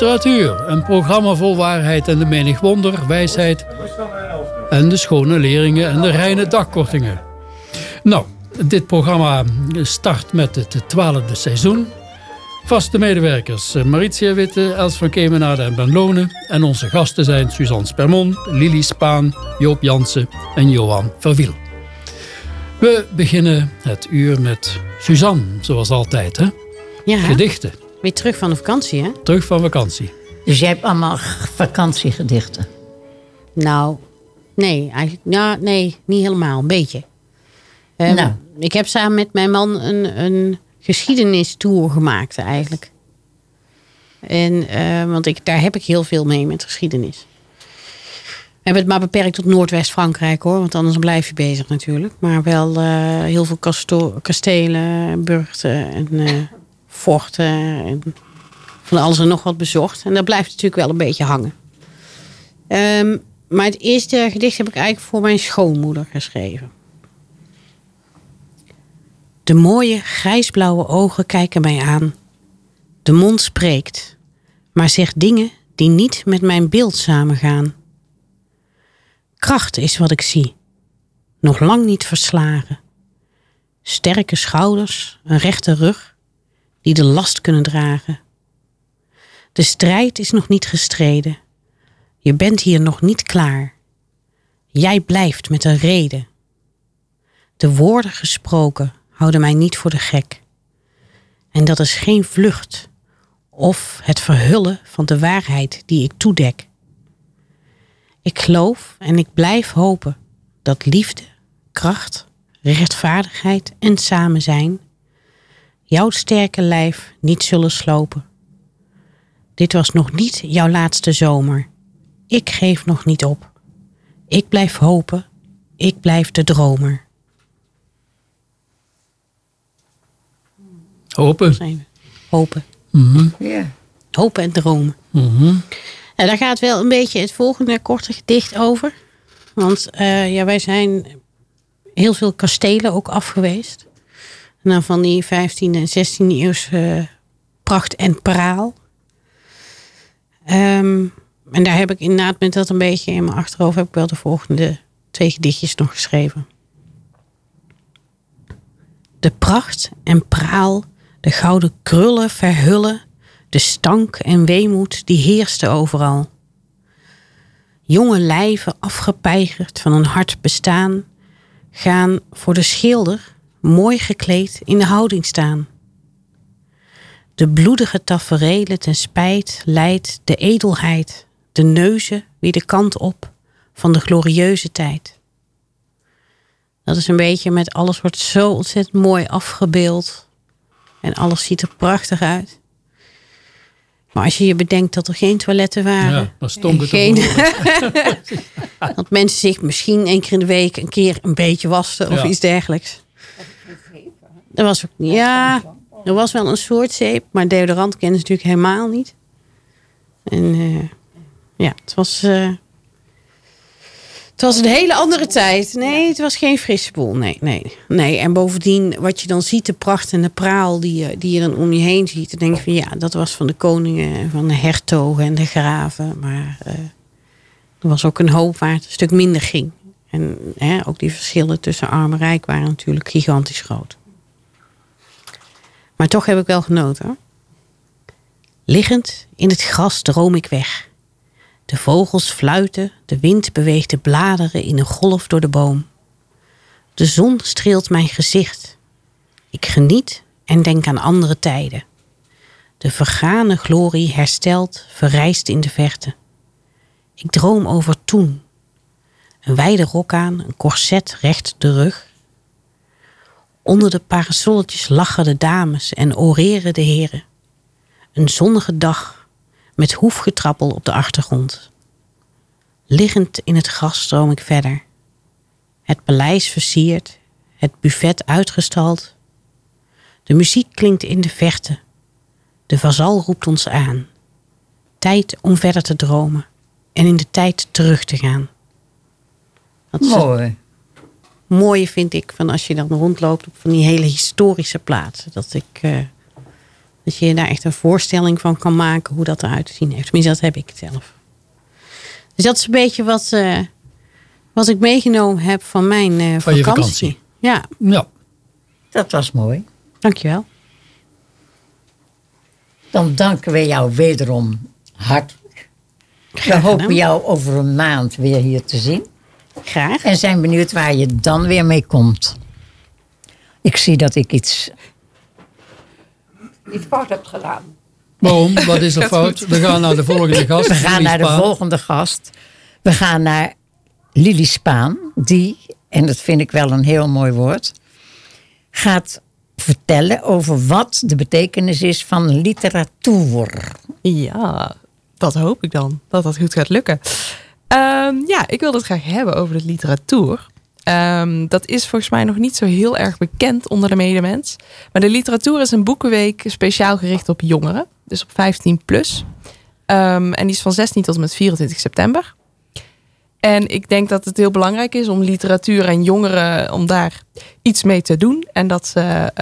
literatuur. Een programma vol waarheid en de menig wonder, wijsheid en de schone leringen en de reine dagkortingen. Nou, dit programma start met het twaalfde seizoen. Vaste medewerkers Maritia Witte, Els van Kemenade en Ben Lonen. En onze gasten zijn Suzanne Spermon, Lili Spaan, Joop Jansen en Johan Verwiel. We beginnen het uur met Suzanne, zoals altijd. Hè? Ja, Gedichten, weer terug van de vakantie, hè? terug van vakantie. Dus jij hebt allemaal vakantiegedichten. Nou, nee, eigenlijk, ja, nee, niet helemaal, een beetje. Ehm, Nou. Ik heb samen met mijn man een, een geschiedenistour gemaakt, eigenlijk. En, eh, want ik, daar heb ik heel veel mee met geschiedenis. We hebben het maar beperkt tot Noordwest-Frankrijk hoor, want anders blijf je bezig natuurlijk. Maar wel eh, heel veel kastelen, burchten en eh, forten en van alles en nog wat bezocht. En dat blijft natuurlijk wel een beetje hangen. Ehm, maar het eerste gedicht heb ik eigenlijk voor mijn schoonmoeder geschreven. De mooie grijsblauwe ogen kijken mij aan. De mond spreekt, maar zegt dingen die niet met mijn beeld samengaan. Kracht is wat ik zie, nog lang niet verslagen. Sterke schouders, een rechte rug, die de last kunnen dragen. De strijd is nog niet gestreden. Je bent hier nog niet klaar. Jij blijft met een reden. De woorden gesproken houden mij niet voor de gek. En dat is geen vlucht of het verhullen van de waarheid die ik toedek. Ik geloof en ik blijf hopen dat liefde, kracht, rechtvaardigheid en samen zijn jouw sterke lijf niet zullen slopen. Dit was nog niet jouw laatste zomer. Ik geef nog niet op. Ik blijf hopen. Ik blijf de dromer. Hopen. Zijn. Hopen. Ja. Hopen en dromen. Mhm. En daar gaat wel een beetje het volgende korte gedicht over. Want eh, ja, wij zijn heel veel kastelen ook af dan van die 15e en 16e eeuwse eh, pracht en praal. Ehm, en daar heb ik inderdaad met dat een beetje in mijn achterhoofd... heb ik wel de volgende twee gedichtjes nog geschreven. De pracht en praal, de gouden krullen verhullen... de stank en weemoed die heerste overal. Jonge lijven afgepeigerd van een hard bestaan... gaan voor de schilder mooi gekleed in de houding staan. De bloedige taferelen ten spijt leidt de edelheid, de neuzen wie de kant op van de glorieuze tijd. Dat is een beetje met alles wordt zo ontzettend mooi afgebeeld en alles ziet er prachtig uit. Maar als je je bedenkt dat er geen toiletten waren, Ja, dan stonk het geen, dat mensen zich misschien één keer in de week een keer een beetje wasten of Ja. iets dergelijks. Er was ook niet. Ja, er was wel een soort zeep, maar deodorant kennen ze natuurlijk helemaal niet. En eh, ja, het was. eh, het was een hele andere tijd. Nee, het was geen frisse boel. Nee, nee, nee. En bovendien, wat je dan ziet, de pracht en de praal die je, die je dan om je heen ziet. Dan denk je van ja, dat was van de koningen en van de hertogen en de graven. Maar eh, er was ook een hoop waar het een stuk minder ging. En hè, ook die verschillen tussen arm en rijk waren natuurlijk gigantisch groot. Maar toch heb ik wel genoten. Liggend in het gras droom ik weg. De vogels fluiten, de wind beweegt de bladeren in een golf door de boom. De zon streelt mijn gezicht. Ik geniet en denk aan andere tijden. De vergane glorie herstelt, verrijst in de verte. Ik droom over toen. Een wijde rok aan, een korset recht de rug. Onder de parasolletjes lachen de dames en oreren de heren. Een zonnige dag met hoefgetrappel op de achtergrond. Liggend in het gras stroom ik verder. Het paleis versierd, het buffet uitgestald. De muziek klinkt in de verte. De vazal roept ons aan. Tijd om verder te dromen en in de tijd terug te gaan. Dat Mooi. Mooie vind ik van als je dan rondloopt op van die hele historische plaatsen. Dat ik, eh, Dat je daar echt een voorstelling van kan maken hoe dat eruit te zien heeft. Tenminste, dat heb ik zelf. Dus dat is een beetje wat, eh, wat ik meegenomen heb van mijn eh, Van je vakantie. vakantie. Ja, Ja, Dat was mooi. dankjewel. Dan danken we jou wederom hartelijk. We hopen jou over een maand weer hier te zien. Graag. En zijn benieuwd waar je dan weer mee komt. Ik zie dat ik iets... Iets fout hebt gedaan. waarom? Wat is er fout? We gaan naar de volgende gast. We gaan naar de volgende gast. We gaan naar Lili Spaan. Die, en dat vind ik wel een heel mooi woord... gaat vertellen over wat de betekenis is van literatuur. Ja, dat hoop ik dan. Dat dat goed gaat lukken. Ehm, ja, ik wil het graag hebben over de literatuur. Ehm, dat is volgens mij nog niet zo heel erg bekend onder de medemens. Maar de literatuur is een boekenweek speciaal gericht op jongeren. Dus op 15 plus. Ehm, en die is van 16 tot en met 24 september. En ik denk dat het heel belangrijk is om literatuur en jongeren, om daar iets mee te doen. En dat ze,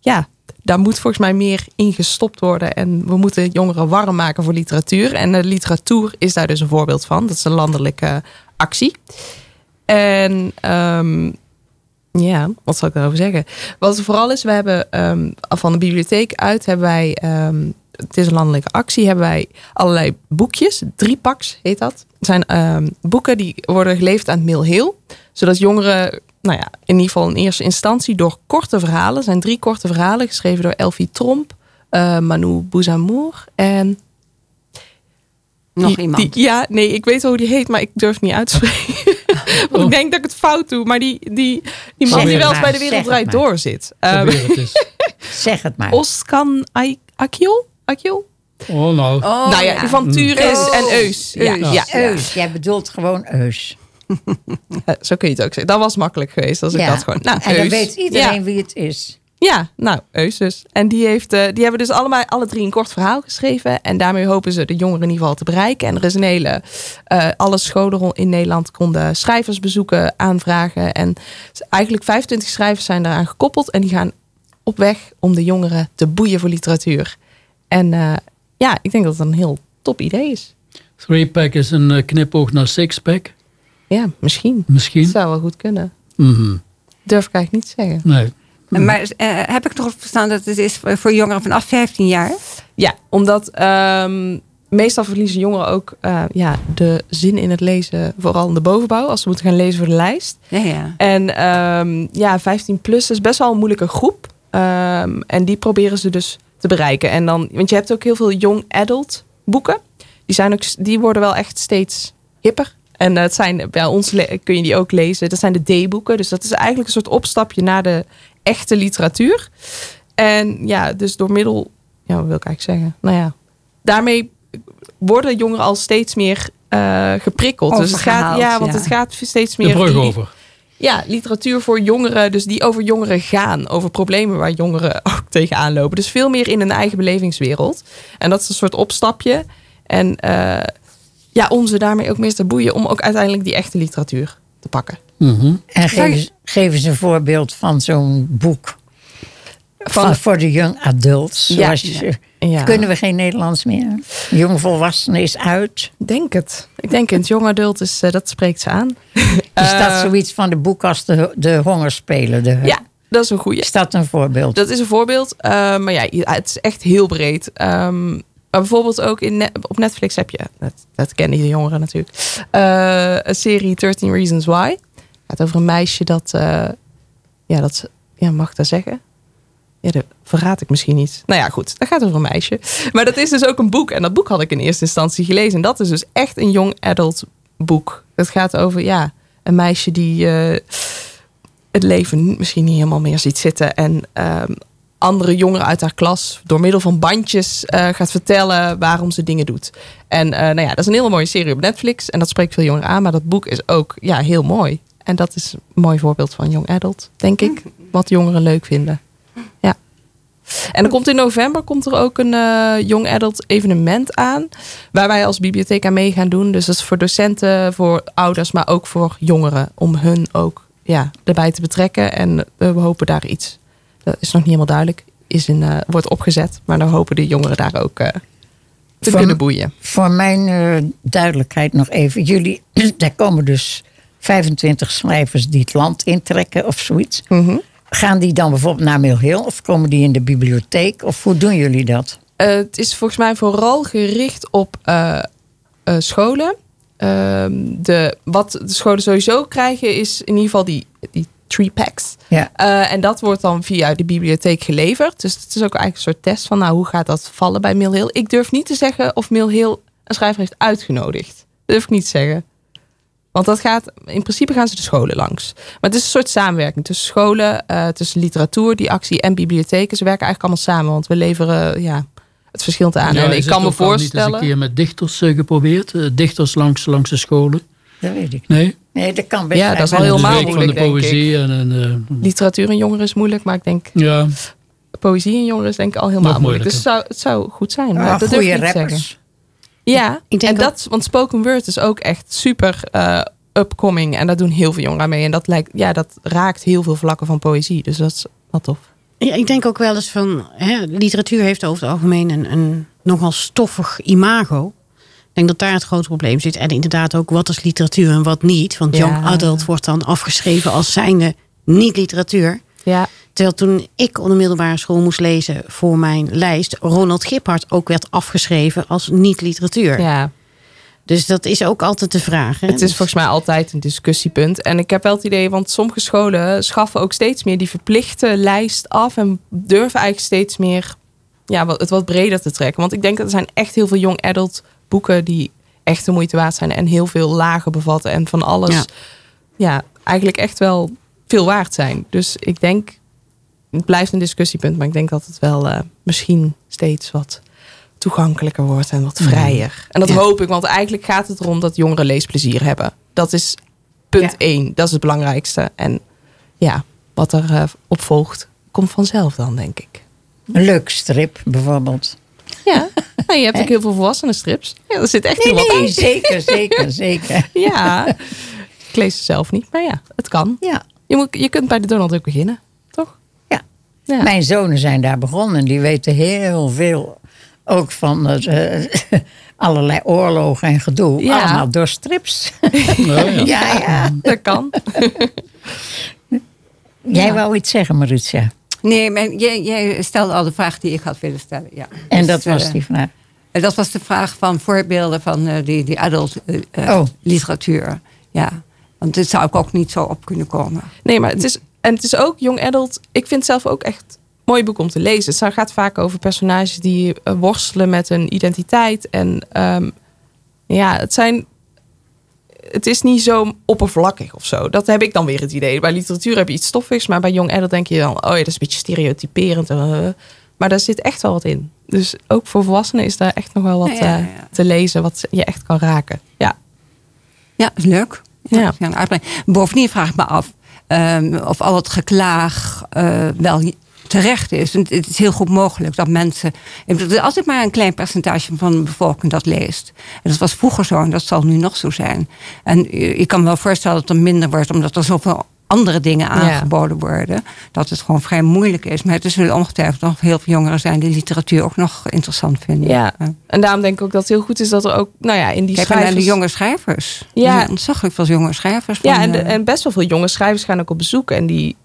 ja, daar moet volgens mij meer in gestopt worden. En we moeten jongeren warm maken voor literatuur. En de literatuur is daar dus een voorbeeld van. Dat is een landelijke actie. En ehm, ja, wat zal ik daarover zeggen? Wat vooral is, we hebben ehm, van de bibliotheek uit hebben wij, ehm, het is een landelijke actie, hebben wij allerlei boekjes, drie paks heet dat. Het zijn boeken die worden geleverd aan het Hill, zodat jongeren, nou ja, in ieder geval in eerste instantie door korte verhalen, er zijn drie korte verhalen geschreven door Elfie Tromp, eh, Manu Bouzamour en Nog die- iemand. die- ja, nee, ik weet wel hoe die heet, maar ik durf niet uit te spreken. Want ik denk dat ik het fout doe. Maar die, die, die man die wel eens bij de Wereld Draait. Door zit. Eh, het eens. Zeg het maar. Oskan Akil? Akil? Oh, nou. Oh, nou ja, die van Tures Eus. en Eus. Ja, Eus. ja. Eus, jij bedoelt gewoon Eus. Zo kun je het ook zeggen. Dat was makkelijk geweest als ik dat gewoon... Nou, en dan Eus. weet iedereen Ja. wie het is. Ja, nou, Eus dus. En die, heeft, eh, die hebben dus allemaal, alle drie een kort verhaal geschreven. En daarmee hopen ze de jongeren in ieder geval te bereiken. En er is een hele... eh, alle scholen in Nederland konden schrijversbezoeken aanvragen. En eigenlijk 25 schrijvers zijn daaraan gekoppeld. En die gaan op weg om de jongeren te boeien voor literatuur. En eh, ja, ik denk dat het een heel top idee is. Three-pack is een knipoog naar six-pack. Ja, misschien. Misschien. zou wel goed kunnen. Mhm. Durf ik eigenlijk niet te zeggen. Nee. Maar eh, heb ik toch verstaan dat het is voor jongeren vanaf 15 jaar? Ja, omdat ehm, meestal verliezen jongeren ook eh, ja, de zin in het lezen, vooral in de bovenbouw, als ze moeten gaan lezen voor de lijst. Ja, ja. En ehm, ja, 15 plus is best wel een moeilijke groep. Ehm, en die proberen ze dus te bereiken. En dan, want je hebt ook heel veel young adult boeken. Die, zijn ook, die worden wel echt steeds hipper. En het zijn, bij ons kun je die ook lezen. Dat zijn de D-boeken. Dus dat is eigenlijk een soort opstapje naar de echte literatuur. En ja, dus door middel, ja, wat wil ik eigenlijk zeggen? Nou ja, daarmee worden jongeren al steeds meer eh, geprikkeld. Dus het gaat, ja, want ja. het gaat steeds De meer. brug die- over. ja, literatuur voor jongeren, dus die over jongeren gaan. Over problemen waar jongeren ook tegenaan lopen. Dus veel meer in hun eigen belevingswereld. En dat is een soort opstapje. En eh, ja, om ze daarmee ook meer te boeien. Om ook uiteindelijk die echte literatuur te pakken. Mhm. En geef, geef eens een voorbeeld van zo'n boek. Van, voor de young adults. Ja, Zoals je- Ja. Kunnen we geen Nederlands meer? Jong volwassenen is uit. Denk het. Ik denk het. Jong adult is, eh, dat spreekt ze aan. Is Eh, dat zoiets van de boek als de, de hongerspelen? De, Ja, dat is een goeie. Is dat een voorbeeld? Dat is een voorbeeld. Eh, maar ja, het is echt heel breed. Ehm, maar bijvoorbeeld ook in op Netflix heb je, dat, dat kennen de jongeren natuurlijk, eh, een serie 13 Reasons Why. Het gaat over een meisje dat, eh, ja, dat ja, mag ik dat zeggen? Ja, dat verraad ik misschien niet. Nou ja, goed, dat gaat over een meisje. Maar dat is dus ook een boek. En dat boek had ik in eerste instantie gelezen. En dat is dus echt een young adult boek. Het gaat over, ja, een meisje die eh, het leven misschien niet helemaal meer ziet zitten. En ehm, andere jongeren uit haar klas door middel van bandjes eh, gaat vertellen waarom ze dingen doet. En eh, nou ja, dat is een hele mooie serie op Netflix. En dat spreekt veel jongeren aan. Maar dat boek is ook ja, heel mooi. En dat is een mooi voorbeeld van young adult, denk ik. Wat jongeren leuk vinden. Ja. En dan komt in november komt er ook een eh, young adult evenement aan. Waar wij als bibliotheek aan mee gaan doen. Dus dat is voor docenten, voor ouders, maar ook voor jongeren. Om hun ook ja, erbij te betrekken. En we hopen daar iets. Dat is nog niet helemaal duidelijk. is in, eh, wordt opgezet. Maar dan hopen de jongeren daar ook eh, te Van- kunnen boeien. Voor mijn eh, duidelijkheid nog even. Jullie, daar komen dus 25 schrijvers die het land intrekken of zoiets. Mhm. Gaan die dan bijvoorbeeld naar Mill Hill of komen die in de bibliotheek? Of hoe doen jullie dat? Het is volgens mij vooral gericht op eh, eh, scholen. Ehm, de, wat de scholen sowieso krijgen is in ieder geval die, die tree packs. Ja. Eh, en dat wordt dan via de bibliotheek geleverd. Dus het is ook eigenlijk een soort test van nou, hoe gaat dat vallen bij Mill Hill. Ik durf niet te zeggen of Mill Hill een schrijver heeft uitgenodigd. Dat durf ik niet te zeggen. Want dat gaat, in principe gaan ze de scholen langs. Maar het is een soort samenwerking tussen scholen, eh, tussen literatuur, die actie en bibliotheken. Ze werken eigenlijk allemaal samen, want we leveren ja, het verschil aan. Ja, en is ik het kan me ook al niet eens voorstellen. een keer met dichters eh, geprobeerd. Dichters langs, langs de scholen. Dat weet ik. Nee? Nee, dat kan best Ja, dat is de helemaal week van de moeilijk, denk poëzie. En, en, eh, Literatuur en jongeren is moeilijk, maar ik denk ja, poëzie en jongeren is denk ik al helemaal moeilijk. Dus het zou, het zou goed zijn. Maar Ah, dat durf ik goede niet te rappers. zeggen. Ja, Ik denk en ook- dat, want spoken word is ook echt super eh, upcoming. En daar doen heel veel jongeren mee. En dat, lijkt, ja, dat raakt heel veel vlakken van poëzie. Dus dat is wel tof. Ja, ik denk ook wel eens van, hè, literatuur heeft over het algemeen een, een nogal stoffig imago. Ik denk dat daar het grote probleem zit. En inderdaad ook, wat is literatuur en wat niet? Want Ja. young adult wordt dan afgeschreven als zijnde niet literatuur. Ja, Terwijl toen ik op de middelbare school moest lezen voor mijn lijst... Ronald Giphart ook werd afgeschreven als niet literatuur. ja. Dus dat is ook altijd de vraag. Hè? Het is Dus- volgens mij altijd een discussiepunt. En ik heb wel het idee, want sommige scholen schaffen ook steeds meer die verplichte lijst af. En durven eigenlijk steeds meer ja, het wat breder te trekken. Want ik denk dat er zijn echt heel veel young adult boeken die echt de moeite waard zijn. En heel veel lagen bevatten. En van alles Ja. ja. eigenlijk echt wel veel waard zijn. Dus ik denk, het blijft een discussiepunt. Maar ik denk dat het wel eh, misschien steeds wat toegankelijker wordt en wat vrijer. En dat Ja. hoop ik, want eigenlijk gaat het erom dat jongeren leesplezier hebben. Dat is punt Ja. één. Dat is het belangrijkste. En ja, wat er eh, op volgt, komt vanzelf dan, denk ik. Een leuk strip bijvoorbeeld. Ja, nou, je hebt ook heel veel volwassenen strips. Ja, er zit echt Nee, heel wat nee, in. zeker, zeker, zeker. Ja, ik lees ze zelf niet, maar ja, het kan. Ja, Je, moet, je kunt bij de Donald ook beginnen, toch? ja. Ja. Mijn zonen zijn daar begonnen. en Die weten heel veel ook van eh, allerlei oorlogen en gedoe. Ja. Allemaal door strips. Nou ja. ja, ja. Dat kan. Jij wou iets zeggen, Marusha. Nee, maar jij, jij stelde al de vraag die ik had willen stellen. Ja. En Dus, dat was eh, die vraag. En dat was de vraag van voorbeelden van eh, die, die adult eh, Oh. literatuur. Ja, want dit zou ik ook niet zo op kunnen komen. Nee, maar het is, en het is ook young adult. Ik vind het zelf ook echt een mooi boek om te lezen. Het gaat vaak over personages die worstelen met hun identiteit. En ehm, ja, het zijn. Het is niet zo oppervlakkig of zo. Dat heb ik dan weer het idee. Bij literatuur heb je iets stoffigs, maar bij young adult denk je dan, oh ja, dat is een beetje stereotyperend. eh, maar daar zit echt wel wat in. Dus ook voor volwassenen is daar echt nog wel wat Ja, ja, eh, ja. te lezen, wat je echt kan raken. Ja, Ja, is leuk. Ja. Bovendien vraag ik me af ehm, of al het geklaag eh, wel terecht is. Want het is heel goed mogelijk dat mensen. ik maar een klein percentage van de bevolking dat leest. En dat was vroeger zo en dat zal nu nog zo zijn. En je je kan me wel voorstellen dat het minder wordt omdat er zoveel andere dingen aangeboden worden. Dat het gewoon vrij moeilijk is. Maar het zullen ongetwijfeld nog heel veel jongeren zijn die literatuur ook nog interessant vinden. ja. En daarom denk ik ook dat het heel goed is dat er ook, nou ja, in die Kijk naar de schrijvers... jonge schrijvers. Ja. Ja. Ontzaglijk veel jonge schrijvers. Van, Ja, en, de- eh, en best wel veel jonge schrijvers gaan ook op bezoek. En die,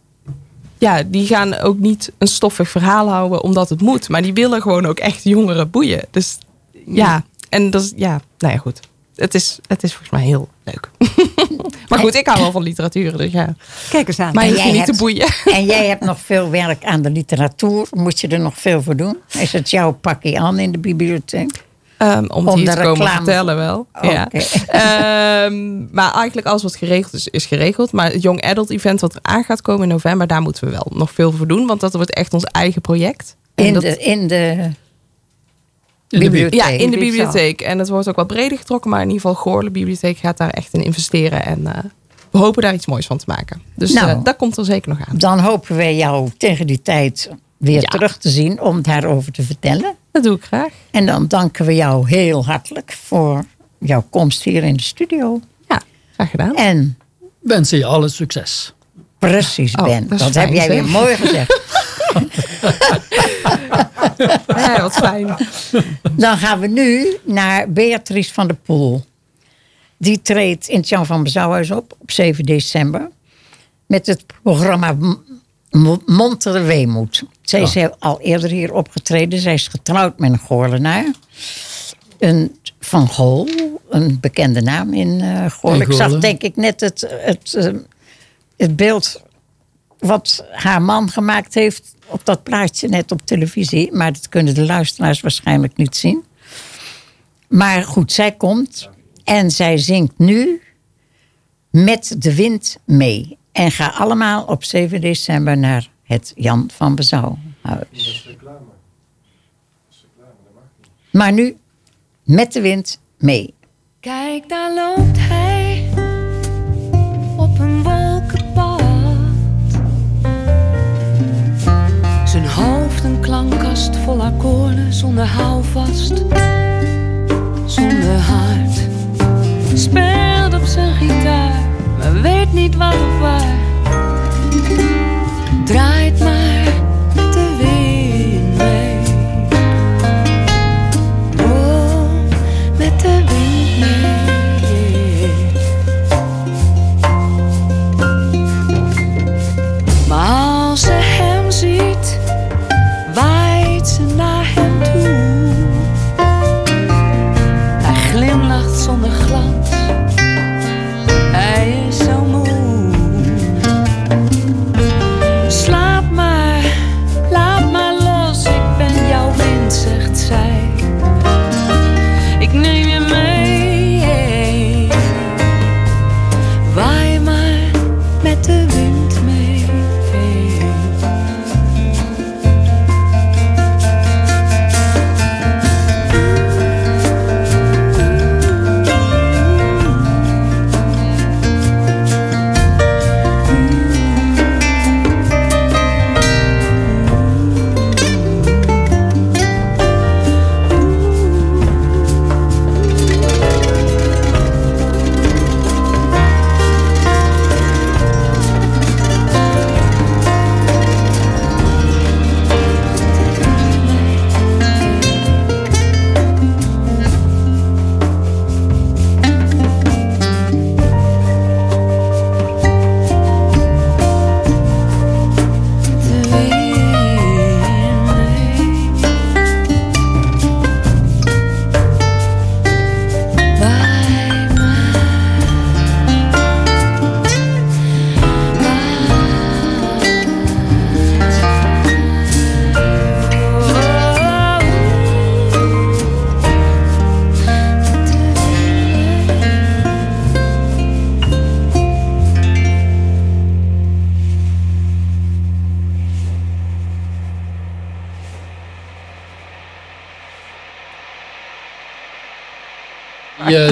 ja, die gaan ook niet een stoffig verhaal houden omdat het moet. Maar die willen gewoon ook echt jongeren boeien. Dus ja, en dat is, ja, nou ja, goed. Het is, het is volgens mij heel leuk. maar goed, ik hou wel van literatuur, dus ja. Kijk eens aan. Maar je hoeft niet te hebt- boeien. En jij hebt nog veel werk aan de literatuur. Moet je er nog veel voor doen? Is het jouw pakje aan in de bibliotheek? Ehm, om het Om hier te komen reclame- vertellen wel. Oké. Ja. Ehm, maar eigenlijk alles wat geregeld is, is geregeld. Maar het Young Adult Event wat er aan gaat komen in november... daar moeten we wel nog veel voor doen. Want dat wordt echt ons eigen project. En In dat- de, in de In de bibliotheek. Ja, in de Bibliotheek. En het wordt ook wat breder getrokken. Maar in ieder geval Goorle Bibliotheek gaat daar echt in investeren. En eh, we hopen daar iets moois van te maken. Dus Nou. eh, dat komt er zeker nog aan. Dan hopen wij jou tegen die tijd weer Ja. terug te zien om daarover te vertellen. Dat doe ik graag. En dan danken we jou heel hartelijk voor jouw komst hier in de studio. Ja, graag gedaan. En Wensen je alle succes. precies, Oh, Ben. dat heb jij zeg. weer mooi gezegd. Ja, wat fijn. Dan gaan we nu naar Beatrice van der Poel. Die treedt in het Jan van Bezouwhuis op op 7 december. Met het programma M- Montere Weemoed. Zij is al eerder hier opgetreden. Zij is getrouwd met een Goorlenaar. Een Van Gool, een bekende naam in eh Goorl. In Ik zag Goorlen. denk ik net het, het, eh, het beeld wat haar man gemaakt heeft op dat plaatje net op televisie. Maar dat kunnen de luisteraars waarschijnlijk niet zien. Maar goed, zij komt en zij zingt nu met de wind mee. En ga allemaal op 7 december naar het Jan van Bezouwhuis. Maar nu met de wind mee. Kijk, daar loopt hij op een wolkenpad. Zijn hoofd een klankkast vol akkoorden zonder houvast, zonder hart. Speelt op zijn gitaar, maar weet niet wat of waar. Draait maar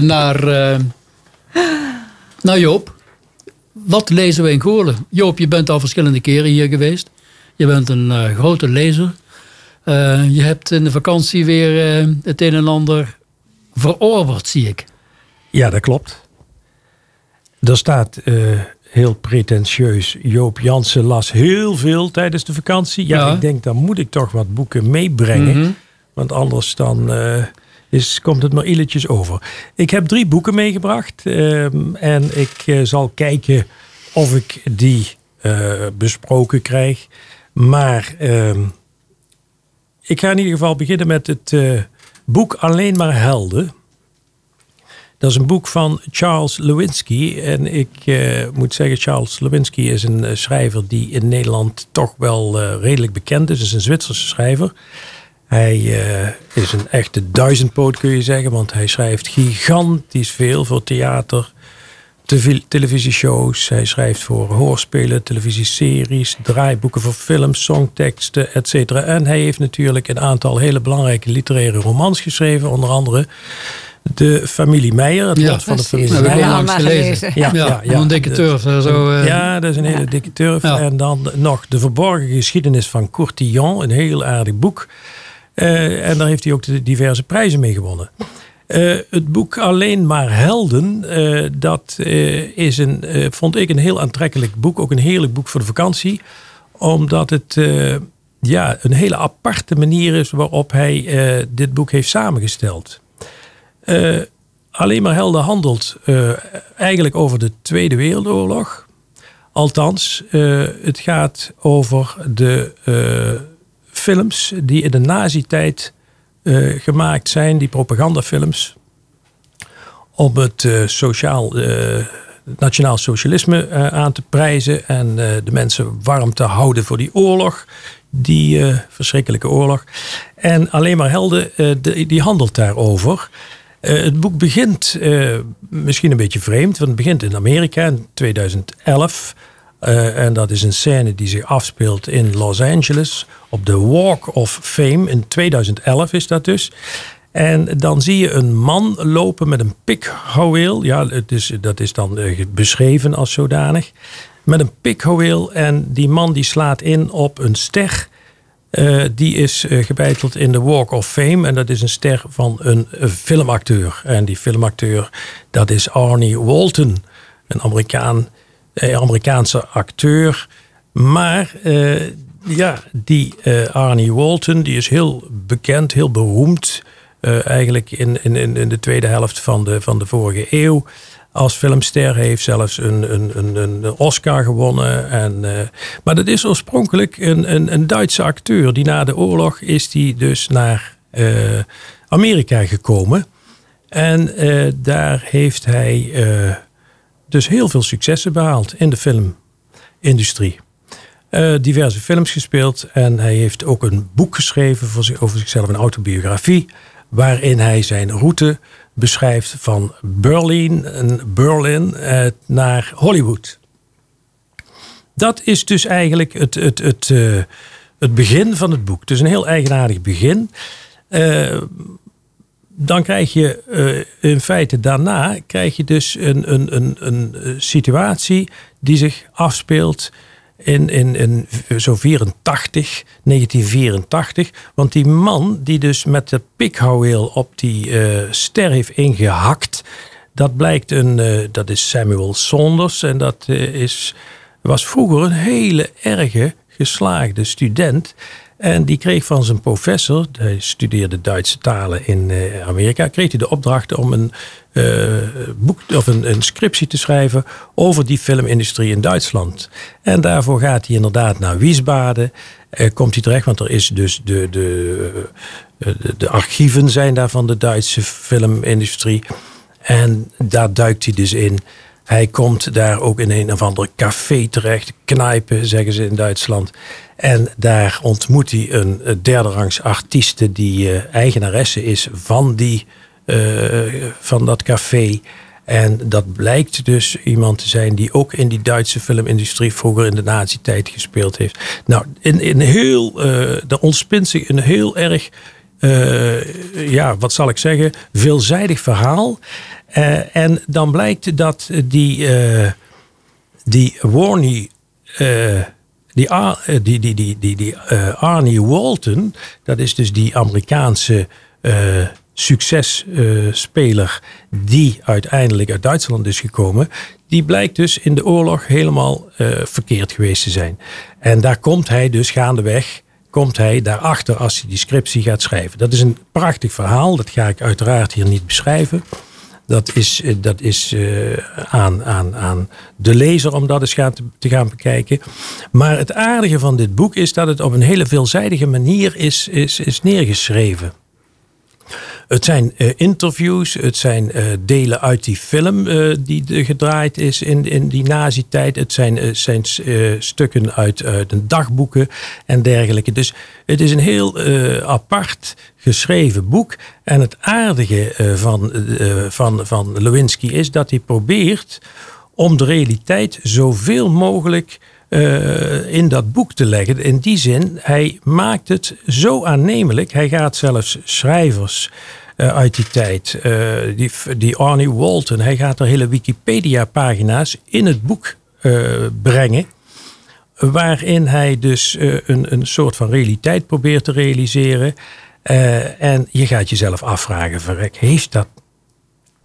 naar, naar Joop. Wat lezen we in Goorlen? Joop, je bent al verschillende keren hier geweest. Je bent een eh, grote lezer. Eh, je hebt in de vakantie weer het een en ander verorberd, zie ik. Ja, dat klopt. Er staat heel pretentieus. Joop Jansen las heel veel tijdens de vakantie. Ja, Ja. ik denk dan moet ik toch wat boeken meebrengen. Mhm. Want anders dan is, komt het maar illetjes over. Ik heb drie boeken meegebracht. ehm, en ik eh, zal kijken of ik die eh, besproken krijg. Maar ehm, ik ga in ieder geval beginnen met het eh, boek Alleen maar Helden. Dat is een boek van Charles Lewinsky. En ik moet zeggen, Charles Lewinsky is een schrijver die in Nederland toch wel redelijk bekend is. Het is een Zwitserse schrijver. Hij eh, is een echte duizendpoot kun je zeggen, want hij schrijft gigantisch veel voor theater, televisieshows. Hij schrijft voor hoorspelen, televisieseries, draaiboeken voor films, songteksten, etc. En hij heeft natuurlijk een aantal hele belangrijke literaire romans geschreven, onder andere De Familie Meijer, het Ja, lot van de familie Dat heb ik Meijer. allemaal gelezen. Ja, Ja, ja, ja. een dikke De- turf. Zo, eh, Ja, dat is een hele dikke turf. Ja. En dan nog De Verborgen Geschiedenis van Courtillon. Een heel aardig boek. Eh, en daar heeft hij ook de diverse prijzen mee gewonnen. Eh, het boek Alleen maar Helden, eh, dat is een, vond ik een heel aantrekkelijk boek. Ook een heerlijk boek voor de vakantie. Omdat het, ja, een hele aparte manier is waarop hij dit boek heeft samengesteld. Alleen maar helder handelt eigenlijk over de Tweede Wereldoorlog. Althans, het gaat over de films die in de nazi-tijd eh, gemaakt zijn, die propagandafilms, om het eh, sociaal, eh, nationaal socialisme aan te prijzen en de mensen warm te houden voor die oorlog, die verschrikkelijke oorlog. En alleen maar helden, de- die handelt daarover. Het boek begint misschien een beetje vreemd, want het begint in Amerika in 2011. Eh, en dat is een scène die zich afspeelt in Los Angeles op de Walk of Fame. In 2011 is dat dus. En dan zie je een man lopen met een pikhouweel. Ja, het is, dat is dan eh, beschreven als zodanig. Met een pikhouweel. En die man die slaat in op een ster. Eh, die is eh, gebeiteld in de Walk of Fame. En dat is een ster van een filmacteur. En die filmacteur, dat is Arnie Walton. Een Amerikaan, Amerikaanse acteur. Maar eh, ja, die eh, Arnie Walton, die is heel bekend, heel beroemd. eh, eigenlijk in, in, in de tweede helft van de, van de vorige eeuw. Als filmster heeft zelfs een, een, een, Oscar gewonnen. En, eh, maar dat is oorspronkelijk een, een, een Duitse acteur. Die na de oorlog is die dus naar eh, Amerika gekomen. En eh, daar heeft hij eh, dus heel veel successen behaald in de filmindustrie. Eh, diverse films gespeeld en hij heeft ook een boek geschreven voor zich, over zichzelf, een autobiografie, waarin hij zijn route beschrijft van Berlin, Berlin eh, naar Hollywood. Dat is dus eigenlijk het, het, het, eh, het begin van het boek. Het is een heel eigenaardig begin. Dan krijg je eh, in feite daarna krijg je dus een, een, een, een eh, situatie die zich afspeelt in, in, in zo 84, 1984. Want die man die dus met de pikhouweel op die eh, ster heeft ingehakt, dat blijkt een, dat is Samuel Saunders en dat is, was vroeger een hele erge geslaagde student. En die kreeg van zijn professor, hij studeerde Duitse talen in eh, Amerika, kreeg hij de opdracht om een eh, boek of een, een scriptie te schrijven over die filmindustrie in Duitsland. En daarvoor gaat hij inderdaad naar Wiesbaden. Eh, komt hij terecht, want er is dus de, de, de, de archieven zijn daar van de Duitse filmindustrie. En daar duikt hij dus in. Hij komt daar ook in een of ander café terecht, knijpen zeggen ze in Duitsland. En daar ontmoet hij een eh, derderangs artieste die eh, eigenaresse is van, die, eh, van dat café. En dat blijkt dus iemand te zijn die ook in die Duitse filmindustrie vroeger in de nazi-tijd gespeeld heeft. Nou, in, in heel, eh er ontspint zich een heel erg ja, wat zal ik zeggen, veelzijdig verhaal. En dan blijkt dat die, die Warney, die, eh, die, die, die, die, eh, Arnie Walton, dat is dus die Amerikaanse eh successpeler die uiteindelijk uit Duitsland is gekomen, die blijkt dus in de oorlog helemaal eh, verkeerd geweest te zijn. En daar komt hij dus gaandeweg komt hij daarachter als hij die scriptie gaat schrijven. Dat is een prachtig verhaal. Dat ga ik uiteraard hier niet beschrijven. Dat is, eh, dat is eh, aan, aan, aan de lezer om dat eens gaan te, te gaan bekijken. Maar het aardige van dit boek is dat het op een hele veelzijdige manier is, is, is neergeschreven. Het zijn eh, interviews, het zijn eh, delen uit die film eh, die gedraaid is in, in die nazi-tijd. Het zijn, zijn stukken uit, de dagboeken en dergelijke. Dus het is een heel apart geschreven boek. En het aardige van, van, van Lewinsky is dat hij probeert om de realiteit zoveel mogelijk eh, in dat boek te leggen. In die zin, hij maakt het zo aannemelijk. Hij gaat zelfs schrijvers eh, uit die tijd, eh, die, die Arnie Walton, hij gaat er hele Wikipedia-pagina's in het boek brengen. Waarin hij dus een, een soort van realiteit probeert te realiseren. En je gaat jezelf afvragen, verrek, heeft dat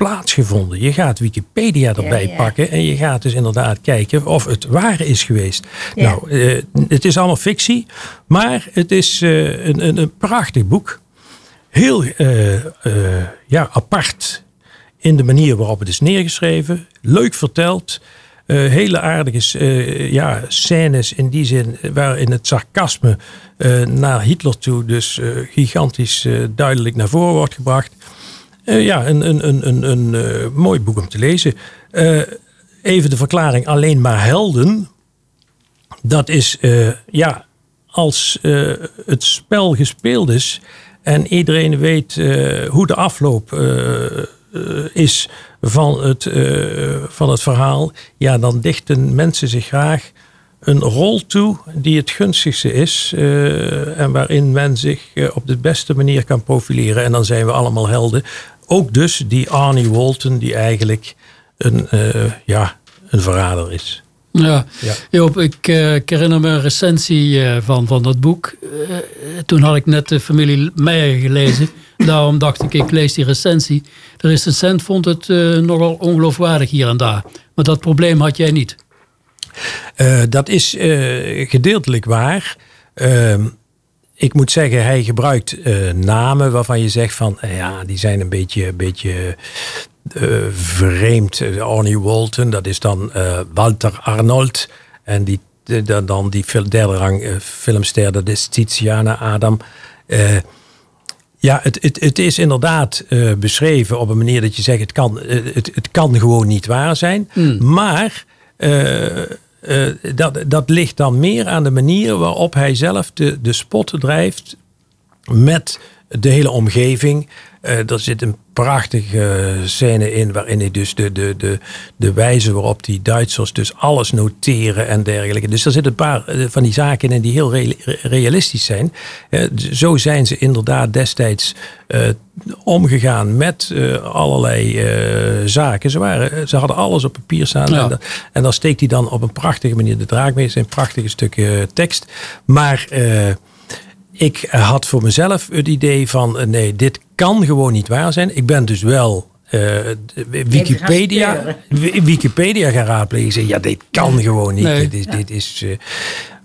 plaatsgevonden. Je gaat Wikipedia erbij ja. pakken en je gaat dus inderdaad kijken of het waar is geweest. Ja. Nou, eh, het is allemaal fictie, maar het is eh, een, een, een prachtig boek. Heel eh, ja, apart in de manier waarop het is neergeschreven. Leuk verteld. Hele aardige ja, scènes in die zin waarin het sarcasme naar Hitler toe dus gigantisch duidelijk naar voren wordt gebracht. Eh, ja, een, een, een, een, een eh, mooi boek om te lezen. Eh, even de verklaring, alleen maar helden. Dat is, ja, als het spel gespeeld is en iedereen weet hoe de afloop is van het, van het verhaal, ja, dan dichten mensen zich graag een rol toe die het gunstigste is en waarin men zich op de beste manier kan profileren. En dan zijn we allemaal helden. Ook dus die Arnie Walton, die eigenlijk een, eh, ja, een verrader is. Ja, Ja. Joop, ik, eh, ik herinner me een recensie eh, van, van dat boek. Toen had ik net de familie Meijer gelezen. Daarom dacht ik, ik lees die recensie. De recensent vond het nogal ongeloofwaardig hier en daar. Maar dat probleem had jij niet. Dat is gedeeltelijk waar. Ik moet zeggen, hij gebruikt eh, namen waarvan je zegt van eh, ja, die zijn een beetje, een beetje eh, vreemd. Arnie Walton, dat is dan Walter Arnold. En die, dan- dan die derde rang filmster, dat is Tiziana Adam. Ja, het, het, het is inderdaad beschreven op een manier dat je zegt: het kan, het, het kan gewoon niet waar zijn. Maar eh, eh, dat, dat ligt dan meer aan de manier waarop hij zelf de, de spot drijft met de hele omgeving. Eh, er zit een prachtige eh, scène in waarin hij dus de, de, de, de wijze waarop die Duitsers dus alles noteren en dergelijke. Dus er zitten een paar eh, van die zaken in die heel re- realistisch zijn. Zo zijn ze inderdaad destijds omgegaan met allerlei zaken. Ze, waren, ze hadden alles op papier staan. Ja. En, da- en dan steekt hij dan op een prachtige manier de draak mee. Het zijn prachtige stukken tekst. Maar... ik had voor mezelf het idee van eh, nee, dit kan gewoon niet waar zijn. Ik ben dus wel eh, Wikipedia, Wi- Wikipedia gaan raadplegen. Ik zei, Ja, dit kan gewoon niet. Nee. Dit is, dit is, eh,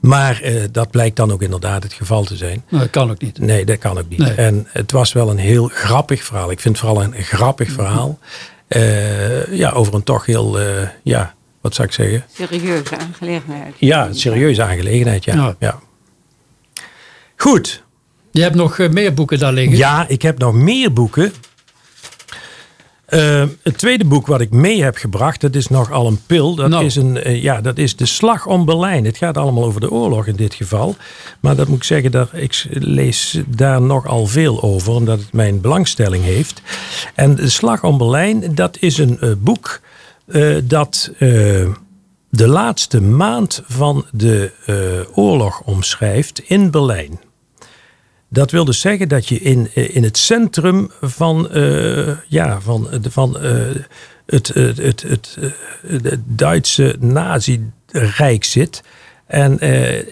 maar eh, dat blijkt dan ook inderdaad het geval te zijn. Nou, dat kan ook niet. Nee, dat kan ook niet. Nee. En het was wel een heel grappig verhaal. Ik vind het vooral een grappig verhaal. Eh, ja, over een toch heel, eh, ja, wat zou ik zeggen? Serieuze aangelegenheid. Ja, een serieuze aangelegenheid, ja. Ja. ja. Goed, Je hebt nog eh, meer boeken daar liggen. Ja, ik heb nog meer boeken. Eh, het tweede boek wat ik mee heb gebracht, dat is nogal een pil. Dat, Nou. is een, eh, ja, dat is De Slag om Berlijn. Het gaat allemaal over de oorlog in dit geval. Maar dat moet ik zeggen, dat ik lees daar nogal veel over, omdat het mijn belangstelling heeft. En De Slag om Berlijn, dat is een boek dat de laatste maand van de oorlog omschrijft in Berlijn. Dat wil dus zeggen dat je in, eh, in het centrum van, eh, ja, van, de- van eh, het, het, het, eh, Duitse nazi-rijk zit. En eh,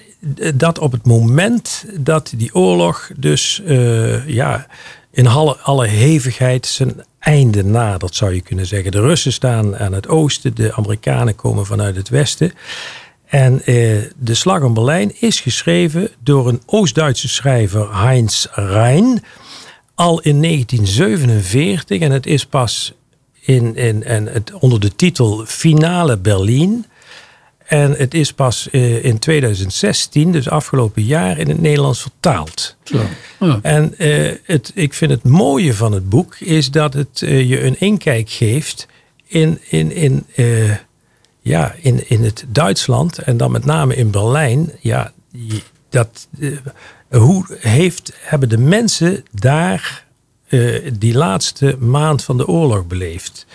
dat op het moment dat die oorlog dus eh, ja, in alle, alle hevigheid zijn einde nadert, zou je kunnen zeggen. De Russen staan aan het oosten, de Amerikanen komen vanuit het westen. En eh, de Slag om Berlijn is geschreven door een Oost-Duitse schrijver Heinz Rhein. Al in 1947 en het is pas in, in, en het, onder de titel Finale Berlin. En het is pas eh, in 2016, dus afgelopen jaar, in het Nederlands vertaald. Zo. Ja. En eh, het, ik vind het mooie van het boek is dat het je een inkijk geeft in, in, in, ja, in, in het Duitsland en dan met name in Berlijn. Ja, dat, eh, hoe heeft, hebben de mensen daar eh, die laatste maand van de oorlog beleefd?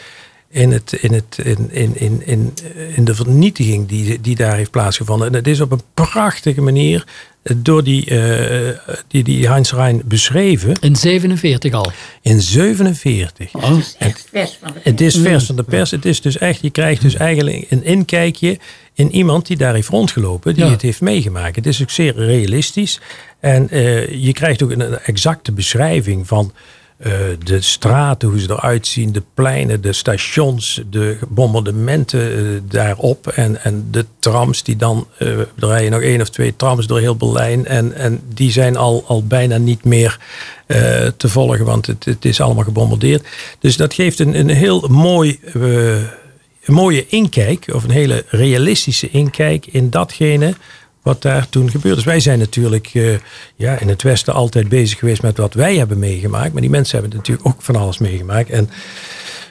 In, het, in, het, in, in, in, in, in de vernietiging die, die daar heeft plaatsgevonden. En het is op een prachtige manier eh, door die, eh, die, die Heinz Rhein beschreven In 47 al. in 47. Oh. Echt vers van de Het is vers van de pers. Het is dus echt, je krijgt dus eigenlijk een inkijkje in iemand die daar heeft rondgelopen, die Ja. het heeft meegemaakt. Het is ook zeer realistisch. En eh, je krijgt ook een, een exacte beschrijving van eh, de straten, hoe ze eruit zien, de pleinen, de stations, de bombardementen eh, daarop. En, en de trams die dan, eh, er rijden nog één of twee trams door heel Berlijn. En, en die zijn al, al bijna niet meer te volgen, want het, het is allemaal gebombardeerd. Dus dat geeft een, een heel mooi, mooie inkijk, of een hele realistische inkijk in datgene wat daar toen gebeurde. Dus wij zijn natuurlijk eh, ja, in het Westen altijd bezig geweest met wat wij hebben meegemaakt. Maar die mensen hebben natuurlijk ook van alles meegemaakt. En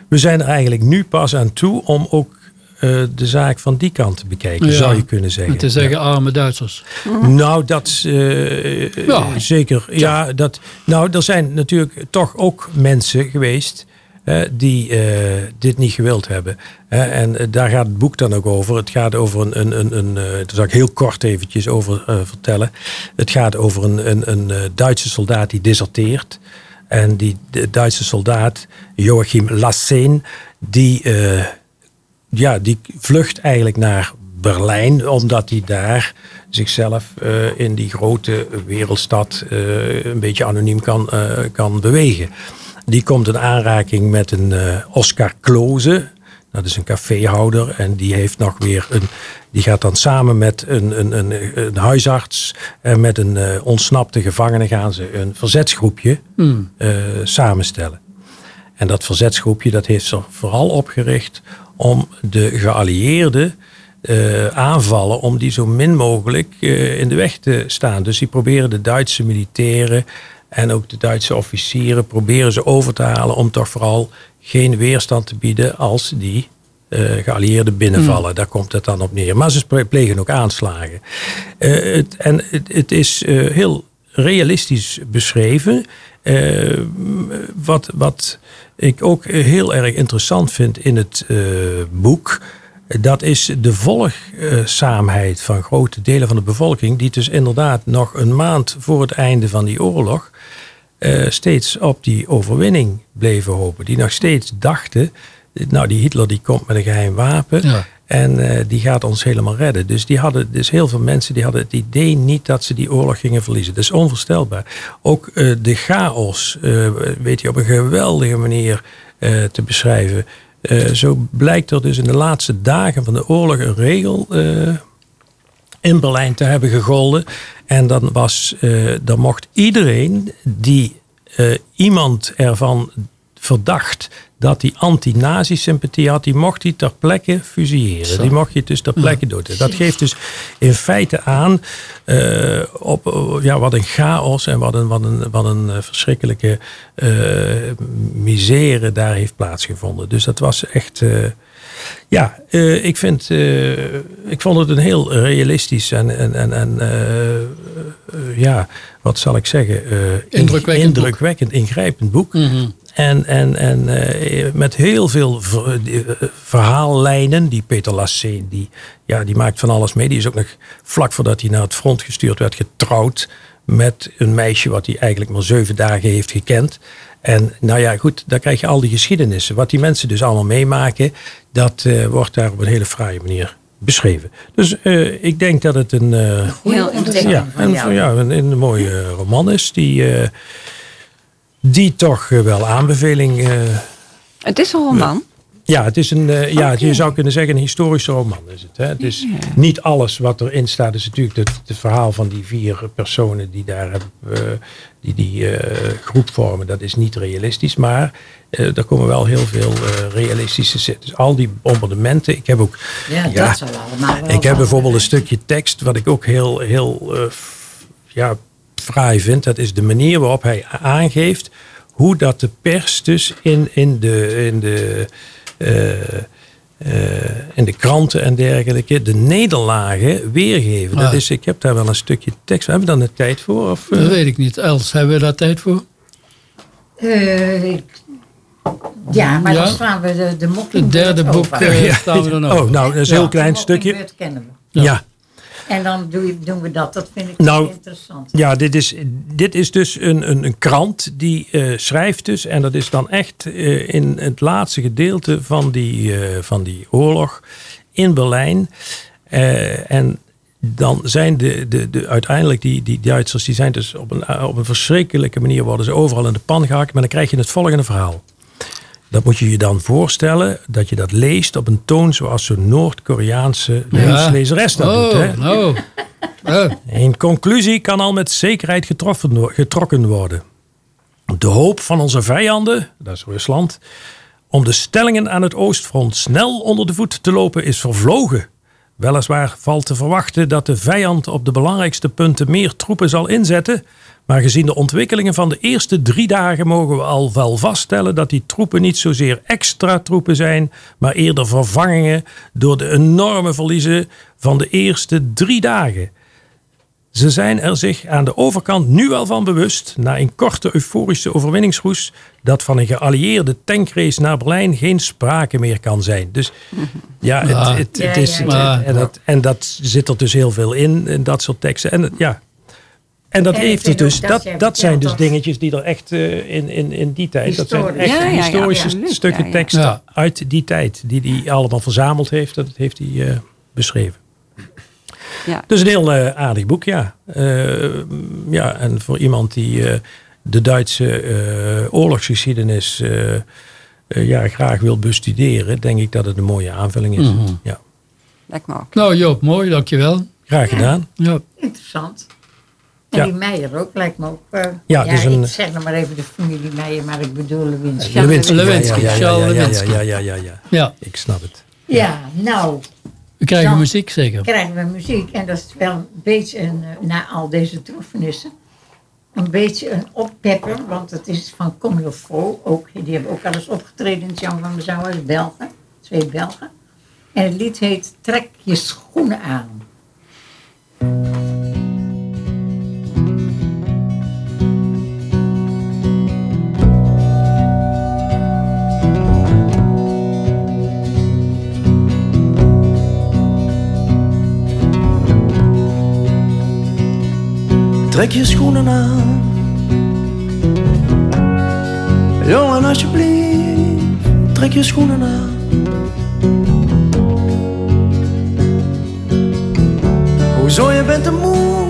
we zijn er eigenlijk nu pas aan toe om ook eh, de zaak van die kant te bekijken, Ja. zou je kunnen zeggen. En te zeggen arme Duitsers. Nou, dat is Ja. zeker. Ja, dat, nou, er zijn natuurlijk toch ook mensen geweest die eh, dit niet gewild hebben. En eh, daar gaat het boek dan ook over. Het gaat over een, een, een, een eh, daar zal ik heel kort eventjes over eh, vertellen. Het gaat over een, een, een eh, Duitse soldaat die deserteert. En die de Duitse soldaat, Joachim Lasseen, die, eh, ja, die vlucht eigenlijk naar Berlijn, omdat hij daar zichzelf eh, in die grote wereldstad eh, een beetje anoniem kan, eh, kan bewegen. Die komt in aanraking met een eh, Oscar Kloze. Dat is een caféhouder en die heeft nog weer een. Die gaat dan samen met een, een, een, een huisarts en met een eh, ontsnapte gevangene gaan ze een verzetsgroepje eh, samenstellen. En dat verzetsgroepje dat heeft zich vooral opgericht om de geallieerden aanvallen, om die zo min mogelijk in de weg te staan. Dus die proberen de Duitse militairen en ook de Duitse officieren proberen ze over te halen om toch vooral geen weerstand te bieden als die eh geallieerden binnenvallen. Daar komt het dan op neer. Maar ze plegen ook aanslagen. Eh, het, en het, het is eh, heel realistisch beschreven. Wat, wat ik ook heel erg interessant vind in het boek. Dat is de volgzaamheid van grote delen van de bevolking. Die dus inderdaad nog een maand voor het einde van die oorlog. Eh, steeds op die overwinning bleven hopen. Die nog steeds dachten. Nou, die Hitler die komt met een geheim wapen. Ja. En eh, die gaat ons helemaal redden. Dus, die hadden, dus heel veel mensen die hadden het idee niet dat ze die oorlog gingen verliezen. Dat is onvoorstelbaar. Ook eh, de chaos weet je op een geweldige manier te beschrijven. Zo blijkt er dus in de laatste dagen van de oorlog een regel in Berlijn te hebben gegolden. En dan, was, eh, dan mocht iedereen die eh, iemand ervan verdacht dat hij anti-nazi-sympathie had, die mocht hij ter plekke fusilleren. Zo. Die mocht je dus ter plekke doden. Dat geeft dus in feite aan eh, op, ja, wat een chaos en wat een, wat een, wat een verschrikkelijke misère daar heeft plaatsgevonden. Dus dat was echt. Ja, eh, ik, vind, eh, ik vond het een heel realistisch en, en, en, en eh, ja, wat zal ik zeggen? Indrukwekkend indrukwekkend ingrijpend boek. Mhm. En, en, en met heel veel verhaallijnen. Die Peter Lassé, die, ja, die maakt van alles mee. Die is ook nog vlak voordat hij naar het front gestuurd werd getrouwd. Met een meisje wat hij eigenlijk maar zeven dagen heeft gekend. En nou ja, goed, dan krijg je al die geschiedenissen. Wat die mensen dus allemaal meemaken, dat eh, wordt daar op een hele fraaie manier beschreven. Dus eh, ik denk dat het een, eh, Heel ja, van een, jou. ja, een, een mooie roman is. Die, eh, die toch wel aanbeveling. eh, Het is een roman. ja, het is een, eh, ja, je zou kunnen zeggen een historische roman is het. Hè? Het is niet alles wat erin staat. is natuurlijk het, het verhaal van die vier personen die daar hebben, eh, die die eh, groep vormen. Dat is niet realistisch, maar eh er komen wel heel veel eh, realistische zitten. Dus al die bombardementen. Ik heb ook Ja, Ja. dat zal allemaal wel ik heb bijvoorbeeld een stukje tekst wat ik ook heel, heel eh, ja, fraai vind. Dat is de manier waarop hij aangeeft hoe dat de pers dus in, in de, in de, eh, eh, in de kranten en dergelijke de nederlagen weergeven. Dat Ah. is, ik heb daar wel een stukje tekst. Hebben we daar de tijd voor? Of? Dat weet ik niet. Els, hebben we daar tijd voor? Eh, ik- ja, maar Ja. dan staan we de, de Het derde boek eh, staan we dan ook. Oh, nou, dat is een heel klein stukje. kennen we. Ja. En dan doe je- doen we dat. Dat vind ik Nou, interessant. Ja, dit is, dit is dus een, een, een krant die eh, schrijft dus. En dat is dan echt eh, in het laatste gedeelte van die, eh, van die oorlog in Berlijn. Eh, en dan zijn de, de, de, uiteindelijk die, die Duitsers, die zijn dus op een, op een verschrikkelijke manier worden ze overal in de pan gehakt. Maar dan krijg je het volgende verhaal. Dat moet je je dan voorstellen dat je dat leest op een toon zoals zo'n Noord-Koreaanse nieuwslezeres dat oh, doet. Hè? nou. Eh, Een conclusie kan al met zekerheid getroffen, getrokken worden. De hoop van onze vijanden, dat is Rusland, om de stellingen aan het oostfront snel onder de voet te lopen is vervlogen. Weliswaar valt te verwachten dat de vijand op de belangrijkste punten meer troepen zal inzetten. Maar gezien de ontwikkelingen van de eerste drie dagen mogen we al wel vaststellen dat die troepen niet zozeer extra troepen zijn, maar eerder vervangingen door de enorme verliezen van de eerste drie dagen. Ze zijn er zich aan de overkant nu wel van bewust, na een korte euforische overwinningsroes, dat van een geallieerde tankrace naar Berlijn geen sprake meer kan zijn. Dus ja, het, het, is. En, dat, en dat zit er dus heel veel in, in dat soort teksten. En ja. En dat En heeft het dus, ook dat dat, zijn dus dingetjes die er echt eh, in, in, in die tijd, dat zijn echt Ja, ja, ja, historische stukken Ja, ja. teksten Ja. uit die tijd, die hij allemaal verzameld heeft, dat heeft hij eh, beschreven. Ja. Dus een heel eh, aardig boek, ja. Eh, ja, en voor iemand die eh, de Duitse eh, oorlogsgeschiedenis ja, graag wil bestuderen, denk ik dat het een mooie aanvulling is. Mhm. Ja, Lijkt me ook. nou Joop, mooi, dankjewel. graag gedaan. Ja. Interessant. En Ja. die Meijer ook, lijkt me ook. eh, Ja, dus een- ik zeg nog maar even de familie Meijer, maar ik bedoel Lewinsky. Ja, Lewinsky. Lewinsky, Ja, ja, ja, ja, ja, Lewinsky. ja, ja, ja, ja. ja, Ik snap het. Ja, nou, we krijgen Dan- muziek zeker. krijgen we muziek. En dat is wel een beetje, een, eh, na al deze troefenissen, een beetje een oppepper. Want het is van Comme. Ook, die hebben ook al eens opgetreden in het Jan van Bezouwers, Belgen. Twee Belgen. En het lied heet Trek je schoenen aan. Trek je schoenen aan. Jongen, alsjeblieft, trek je schoenen aan. Hoezo, je bent te moe.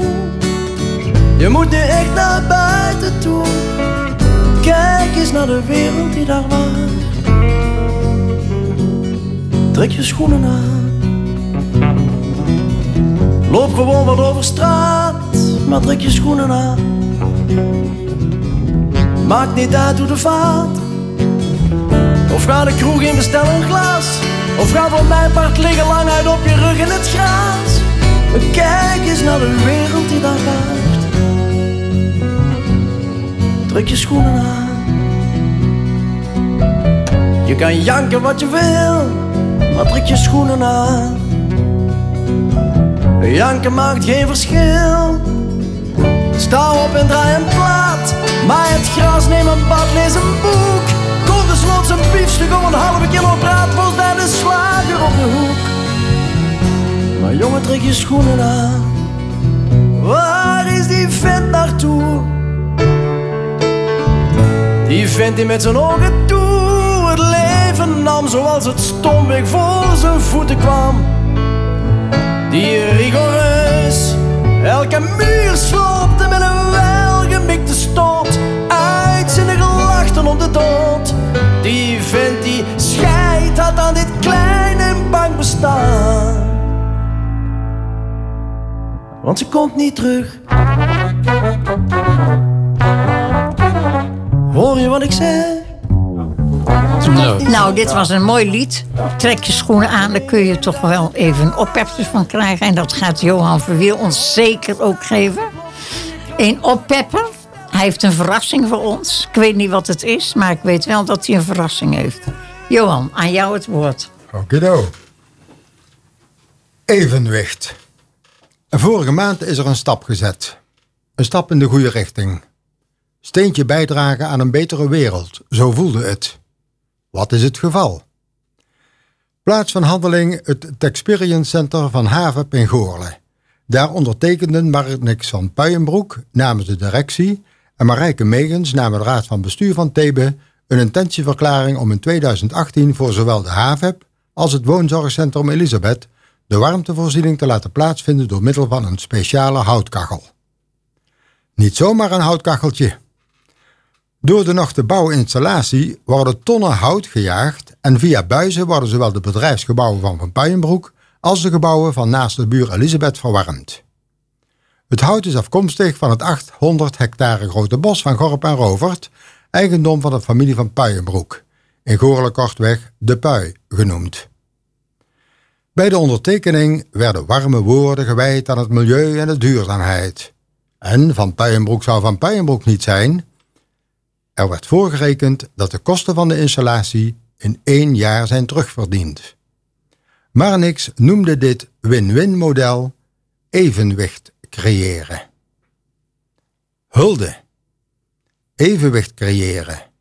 Je moet nu echt naar buiten toe. Kijk eens naar de wereld die daar waait. Trek je schoenen aan. Loop gewoon wat over straat, maar trek je schoenen aan. Maakt niet uit hoe de vaat. Of ga de kroeg in, bestel een glas. Of ga voor mijn part liggen lang uit op je rug in het gras. Kijk eens naar de wereld die daar wacht. Trek je schoenen aan. Je kan janken wat je wil, maar trek je schoenen aan. Janken maakt geen verschil. Sta op en draai een plaat. Maai het gras, neem een bad, lees een boek. Koop desnoods een biefstuk of een halve kilo braadworst bij de slager op de hoek. Maar jongen, trek je schoenen aan. Waar is die vent naartoe? Die vent die met zijn ogen toe het leven nam zoals het stompig voor zijn voeten kwam. Die rigoureus elke muur sloopte Uitzinnige lachten op de dood. Die vent die scheid had aan dit klein en bang bestaan. Want ze komt niet terug. Hoor je wat ik zeg? Nou, Nou, dit was een mooi lied. Trek je schoenen aan, daar kun je toch wel even een oppepper van krijgen. En dat gaat Johan Verwiel ons zeker ook geven. Een oppepper. Hij heeft een verrassing voor ons. Ik weet niet wat het is, maar ik weet wel dat hij een verrassing heeft. Johan, aan jou het woord. Okido. Evenwicht. Vorige maand is er een stap gezet. Een stap in de goede richting. Steentje bijdragen aan een betere wereld, zo voelde het. Wat is het geval? Plaats van handeling het Texperience Center van Havep in Goorle. Daar ondertekenden Marnix van Puijenbroek namens de directie en Marijke Megens namens de Raad van Bestuur van Thebe een intentieverklaring om in 2018 voor zowel de HAVEP als het woonzorgcentrum Elisabeth de warmtevoorziening te laten plaatsvinden door middel van een speciale houtkachel. Niet zomaar een houtkacheltje. Door de nog te bouwen worden tonnen hout gejaagd en via buizen worden zowel de bedrijfsgebouwen van Van Puijenbroek als de gebouwen van naast de buur Elisabeth verwarmd. Het hout is afkomstig van het 800 hectare grote bos van Gorp en Rovert, eigendom van de familie van Puijenbroek, in Goorle kortweg de Pui genoemd. Bij de ondertekening werden warme woorden gewijd aan het milieu en de duurzaamheid. En Van Puijenbroek zou Van Puijenbroek niet zijn. Er werd voorgerekend dat de kosten van de installatie in één jaar zijn terugverdiend. Marnix noemde dit win-win model evenwicht creëren. Hulde. Evenwicht creëren.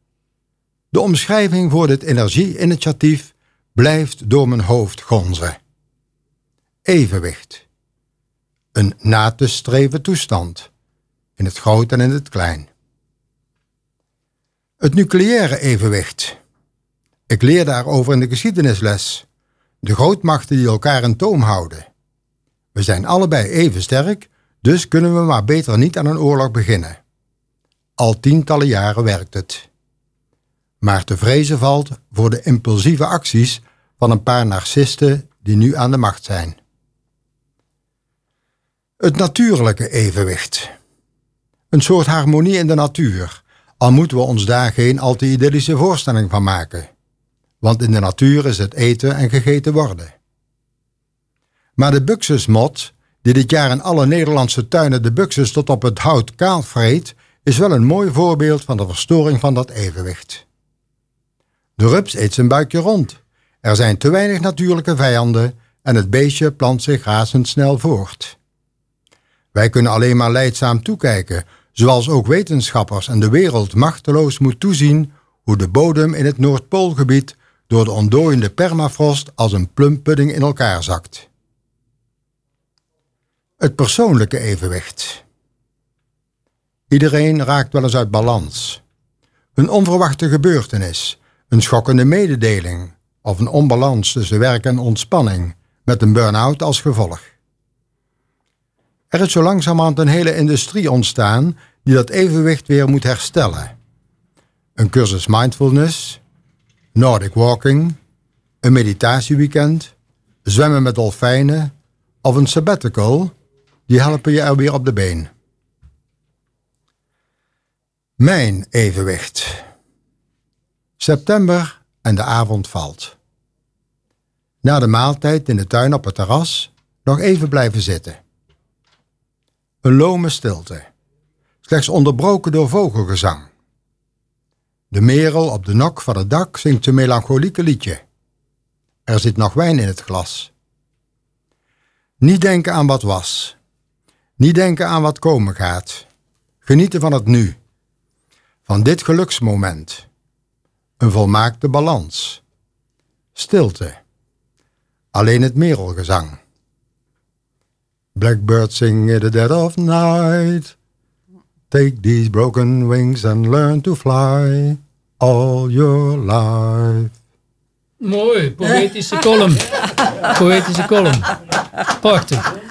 De omschrijving voor dit energieinitiatief blijft door mijn hoofd gonzen. Evenwicht. Een na te streven toestand. In het groot en in het klein. Het nucleaire evenwicht. Ik leer daarover in de geschiedenisles. De grootmachten die elkaar in toom houden. We zijn allebei even sterk, dus kunnen we maar beter niet aan een oorlog beginnen. Al tientallen jaren werkt het. Maar te vrezen valt voor de impulsieve acties van een paar narcisten die nu aan de macht zijn. Het natuurlijke evenwicht. Een soort harmonie in de natuur, al moeten we ons daar geen al te idyllische voorstelling van maken. Want in de natuur is het eten en gegeten worden. Maar de buxusmot, die dit jaar in alle Nederlandse tuinen de buxus tot op het hout kaal vreet, is wel een mooi voorbeeld van de verstoring van dat evenwicht. De rups eet zijn buikje rond. Er zijn te weinig natuurlijke vijanden en het beestje plant zich razendsnel voort. Wij kunnen alleen maar leidzaam toekijken, zoals ook wetenschappers en de wereld machteloos moet toezien hoe de bodem in het Noordpoolgebied door de ontdooiende permafrost als een plumpudding in elkaar zakt. Het persoonlijke evenwicht. Iedereen raakt wel eens uit balans. Een onverwachte gebeurtenis, een schokkende mededeling of een onbalans tussen werk en ontspanning met een burn-out als gevolg. Er is zo langzamerhand een hele industrie ontstaan die dat evenwicht weer moet herstellen. Een cursus mindfulness, Nordic walking, een meditatieweekend, zwemmen met dolfijnen of een sabbatical, die helpen je er weer op de been. Mijn evenwicht. September en de avond valt. Na de maaltijd in de tuin op het terras nog even blijven zitten. Een lome stilte, slechts onderbroken door vogelgezang. De merel op de nok van het dak zingt een melancholieke liedje. Er zit nog wijn in het glas. Niet denken aan wat was. Niet denken aan wat komen gaat. Genieten van het nu. Van dit geluksmoment. Een volmaakte balans. Stilte. Alleen het merelgezang. Blackbird sing in the dead of night. Take these broken wings and learn to fly all your life. Mooi, poëtische column. Poëtische column. Prachtig.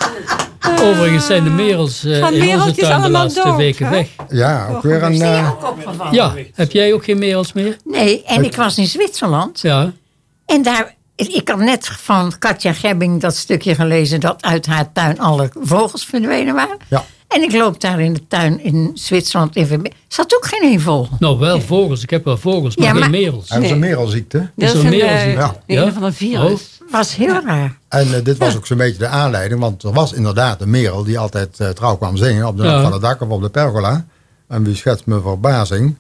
Overigens zijn de merels eh, in onze tuin de laatste dood, weken hè? weg. Ja, ook weer een... eh, Ja, heb jij ook geen merels meer? Nee, en ik was in Zwitserland. Ja. En daar, ik had net van Katja Gebbing dat stukje gelezen dat uit haar tuin alle vogels verdwenen waren. Ja. En ik loop daar in de tuin in Zwitserland in zat ook geen één vogel. Nou, wel vogels. Ik heb wel vogels, maar Ja, geen merels. er is een merelziekte. Dat is een, merelziekte. eh, Ja. een Ja? van een virus. was heel raar. En eh, dit was ook zo'n beetje de aanleiding, want er was inderdaad een merel die altijd eh, trouw kwam zingen op de van het dak of op de pergola. En wie schetst me verbazing?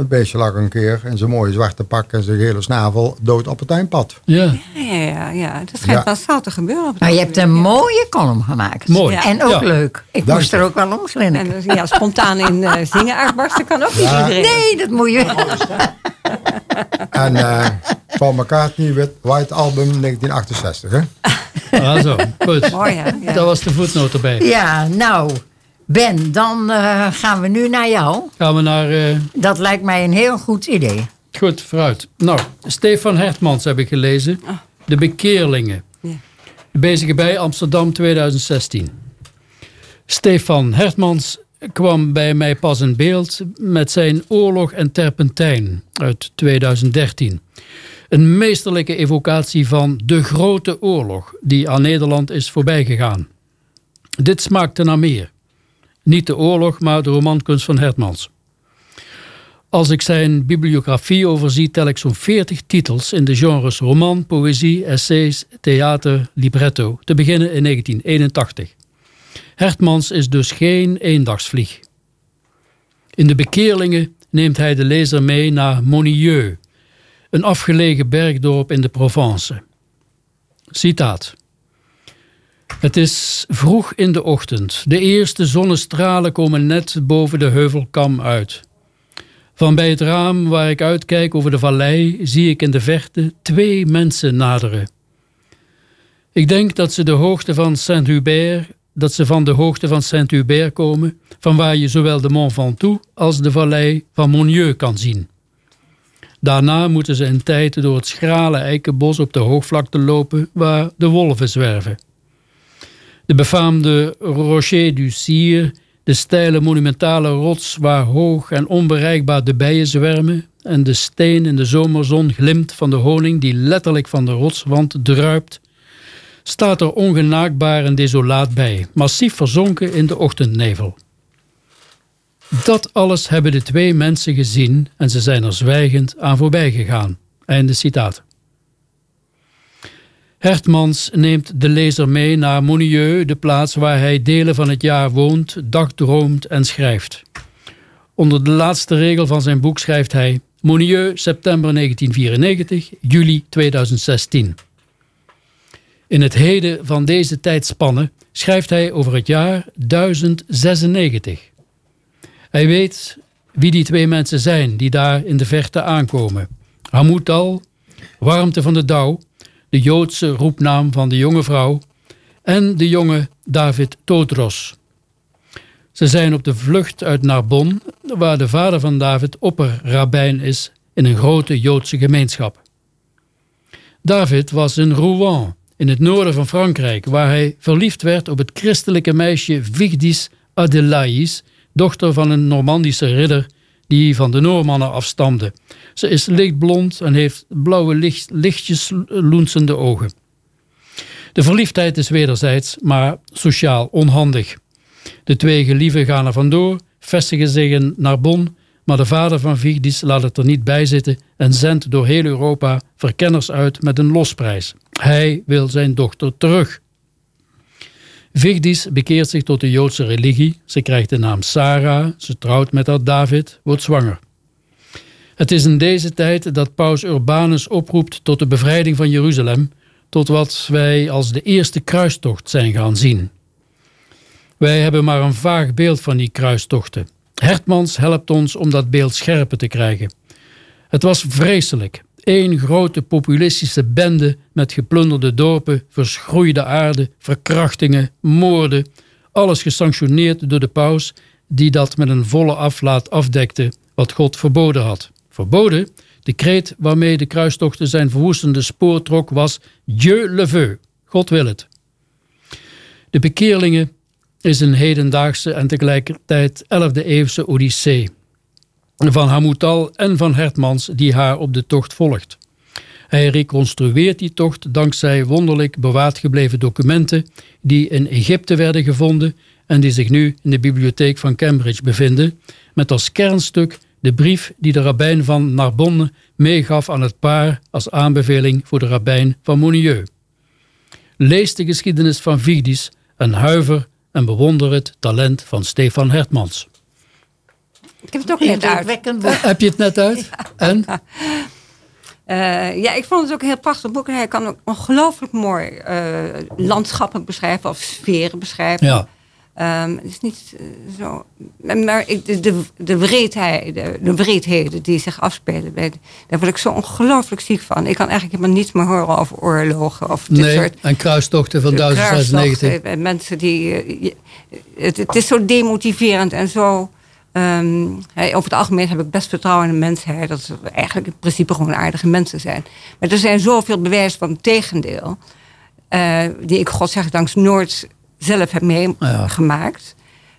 Het beestje lag een keer in zijn mooie zwarte pak en zijn gele snavel dood op het tuinpad. Ja, Ja, ja, ja. Dat schijnt Ja. massaal te gebeuren. Op Maar je hebt een mooie column gemaakt. Mooi. Ja. En ook Ja. leuk. Ik Dank moest je. er ook wel om. En dus, ja, spontaan in eh, zingen uitbarsten kan ook niet iedereen. Nee, dat moet je. En eh Paul McCartney, Wit- White Album 1968. Hè? ah, zo. Goed. Mooi, hè? Ja. Dat was de voetnoot erbij. Ja, nou, Ben, dan eh, gaan we nu naar jou. Gaan we naar... eh, Dat lijkt mij een heel goed idee. Goed, vooruit. Nou, Stefan Hertmans heb ik gelezen. De Bekeerlingen. Ja. De Bezige Bij Amsterdam 2016. Stefan Hertmans kwam bij mij pas in beeld met zijn Oorlog en Terpentijn uit 2013. Een meesterlijke evocatie van de grote oorlog die aan Nederland is voorbijgegaan. Dit smaakte naar meer. Niet de oorlog, maar de romankunst van Hertmans. Als ik zijn bibliografie overzie, tel ik zo'n 40 titels in de genres roman, poëzie, essays, theater, libretto, te beginnen in 1981. Hertmans is dus geen eendagsvlieg. In de bekeerlingen neemt hij de lezer mee naar Monieux, een afgelegen bergdorp in de Provence. Citaat. Het is vroeg in de ochtend. De eerste zonnestralen komen net boven de heuvelkam uit. Van bij het raam waar ik uitkijk over de vallei zie ik in de verte twee mensen naderen. Ik denk dat ze de hoogte van Saint-Hubert, dat ze van de hoogte van Saint-Hubert komen, van waar je zowel de Mont Ventoux als de vallei van Monieux kan zien. Daarna moeten ze een tijd door het schrale eikenbos op de hoogvlakte lopen waar de wolven zwerven. De befaamde Rocher du Sire, de steile monumentale rots waar hoog en onbereikbaar de bijen zwermen en de steen in de zomerzon glimt van de honing die letterlijk van de rotswand druipt, staat er ongenaakbaar en desolaat bij, massief verzonken in de ochtendnevel. Dat alles hebben de twee mensen gezien en ze zijn er zwijgend aan voorbij gegaan. Einde citaat. Hertmans neemt de lezer mee naar Monieux, de plaats waar hij delen van het jaar woont, dagdroomt en schrijft. Onder de laatste regel van zijn boek schrijft hij Monieux, september 1994, juli 2016. In het heden van deze tijdspanne schrijft hij over het jaar 1096. Hij weet wie die twee mensen zijn die daar in de verte aankomen. Hamutal, warmte van de dauw, de Joodse roepnaam van de jonge vrouw, en de jonge David Todros. Ze zijn op de vlucht uit Narbonne, waar de vader van David opperrabijn is in een grote Joodse gemeenschap. David was in Rouen, in het noorden van Frankrijk, waar hij verliefd werd op het christelijke meisje Vigdis Adelaïs, dochter van een Normandische ridder die van de Noormannen afstamde. Ze is lichtblond en heeft blauwe licht, lichtjes loensende ogen. De verliefdheid is wederzijds, maar sociaal onhandig. De twee gelieven gaan er vandoor, vestigen zich in Narbonne, maar de vader van Vigdis laat het er niet bij zitten en zendt door heel Europa verkenners uit met een losprijs. Hij wil zijn dochter terug. Vigdis bekeert zich tot de Joodse religie. Ze krijgt de naam Sarah, ze trouwt met haar David, wordt zwanger. Het is in deze tijd dat paus Urbanus oproept tot de bevrijding van Jeruzalem, tot wat wij als de eerste kruistocht zijn gaan zien. Wij hebben maar een vaag beeld van die kruistochten. Hertmans helpt ons om dat beeld scherper te krijgen. Het was vreselijk. Eén grote populistische bende met geplunderde dorpen, verschroeide aarde, verkrachtingen, moorden. Alles gesanctioneerd door de paus, die dat met een volle aflaat afdekte wat God verboden had. Verboden? De kreet waarmee de kruistochten zijn verwoestende spoor trok was Dieu le veut, God wil het. De bekeerlingen is een hedendaagse en tegelijkertijd 11e eeuwse odyssee van Hamutal en van Hertmans die haar op de tocht volgt. Hij reconstrueert die tocht dankzij wonderlijk bewaard gebleven documenten die in Egypte werden gevonden en die zich nu in de bibliotheek van Cambridge bevinden, met als kernstuk de brief die de rabbijn van Narbonne meegaf aan het paar als aanbeveling voor de rabbijn van Monieux. Lees de geschiedenis van Vigdis en huiver en bewonder het talent van Stefan Hertmans. Ik heb het ook net uit. Heb je het net uit? En? Uh, ja, ik vond het ook een heel prachtig boek. En hij kan ook ongelooflijk mooi uh, landschappen beschrijven of sferen beschrijven. Ja. Um, het is niet uh, zo. Maar ik, de, de, de, wreedheid, de, de wreedheden die zich afspelen, bij, daar word ik zo ongelooflijk ziek van. Ik kan eigenlijk helemaal niets meer horen over oorlogen of dit nee, soort. En kruistochten van 1096. En mensen die. Het, het, is zo demotiverend en zo. Um, over het algemeen heb ik best vertrouwen in de mensheid. Dat ze eigenlijk in principe gewoon aardige mensen zijn. Maar er zijn zoveel bewijzen van het tegendeel. eh, die ik godzijdank nooit zelf heb meegemaakt.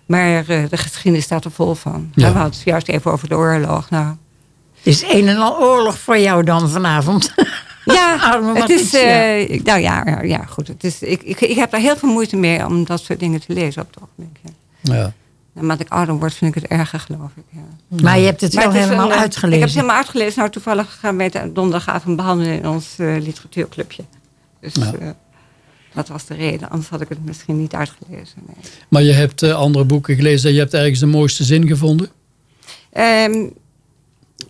Maar eh, de geschiedenis staat er vol van. Ja. We hadden het juist even over de oorlog. Nou, Het is een en al oorlog voor jou dan vanavond. ja, Arme het is, eh, nou ja, ja, ja, goed. Het is, ik, ik, ik heb daar heel veel moeite mee om dat soort dingen te lezen op het ogenblik. Ja. Ja. Naarmate ik ouder word, vind ik het erger, geloof ik. Ja. Maar je hebt het Maar wel het helemaal een, eh, uitgelezen. Ik heb het helemaal uitgelezen. Nou, toevallig gaan wij het donderdagavond behandelen in ons eh, literatuurclubje. Dus Ja. eh, dat was de reden. Anders had ik het misschien niet uitgelezen. Nee. Maar je hebt andere boeken gelezen en je hebt ergens de mooiste zin gevonden? Ehm,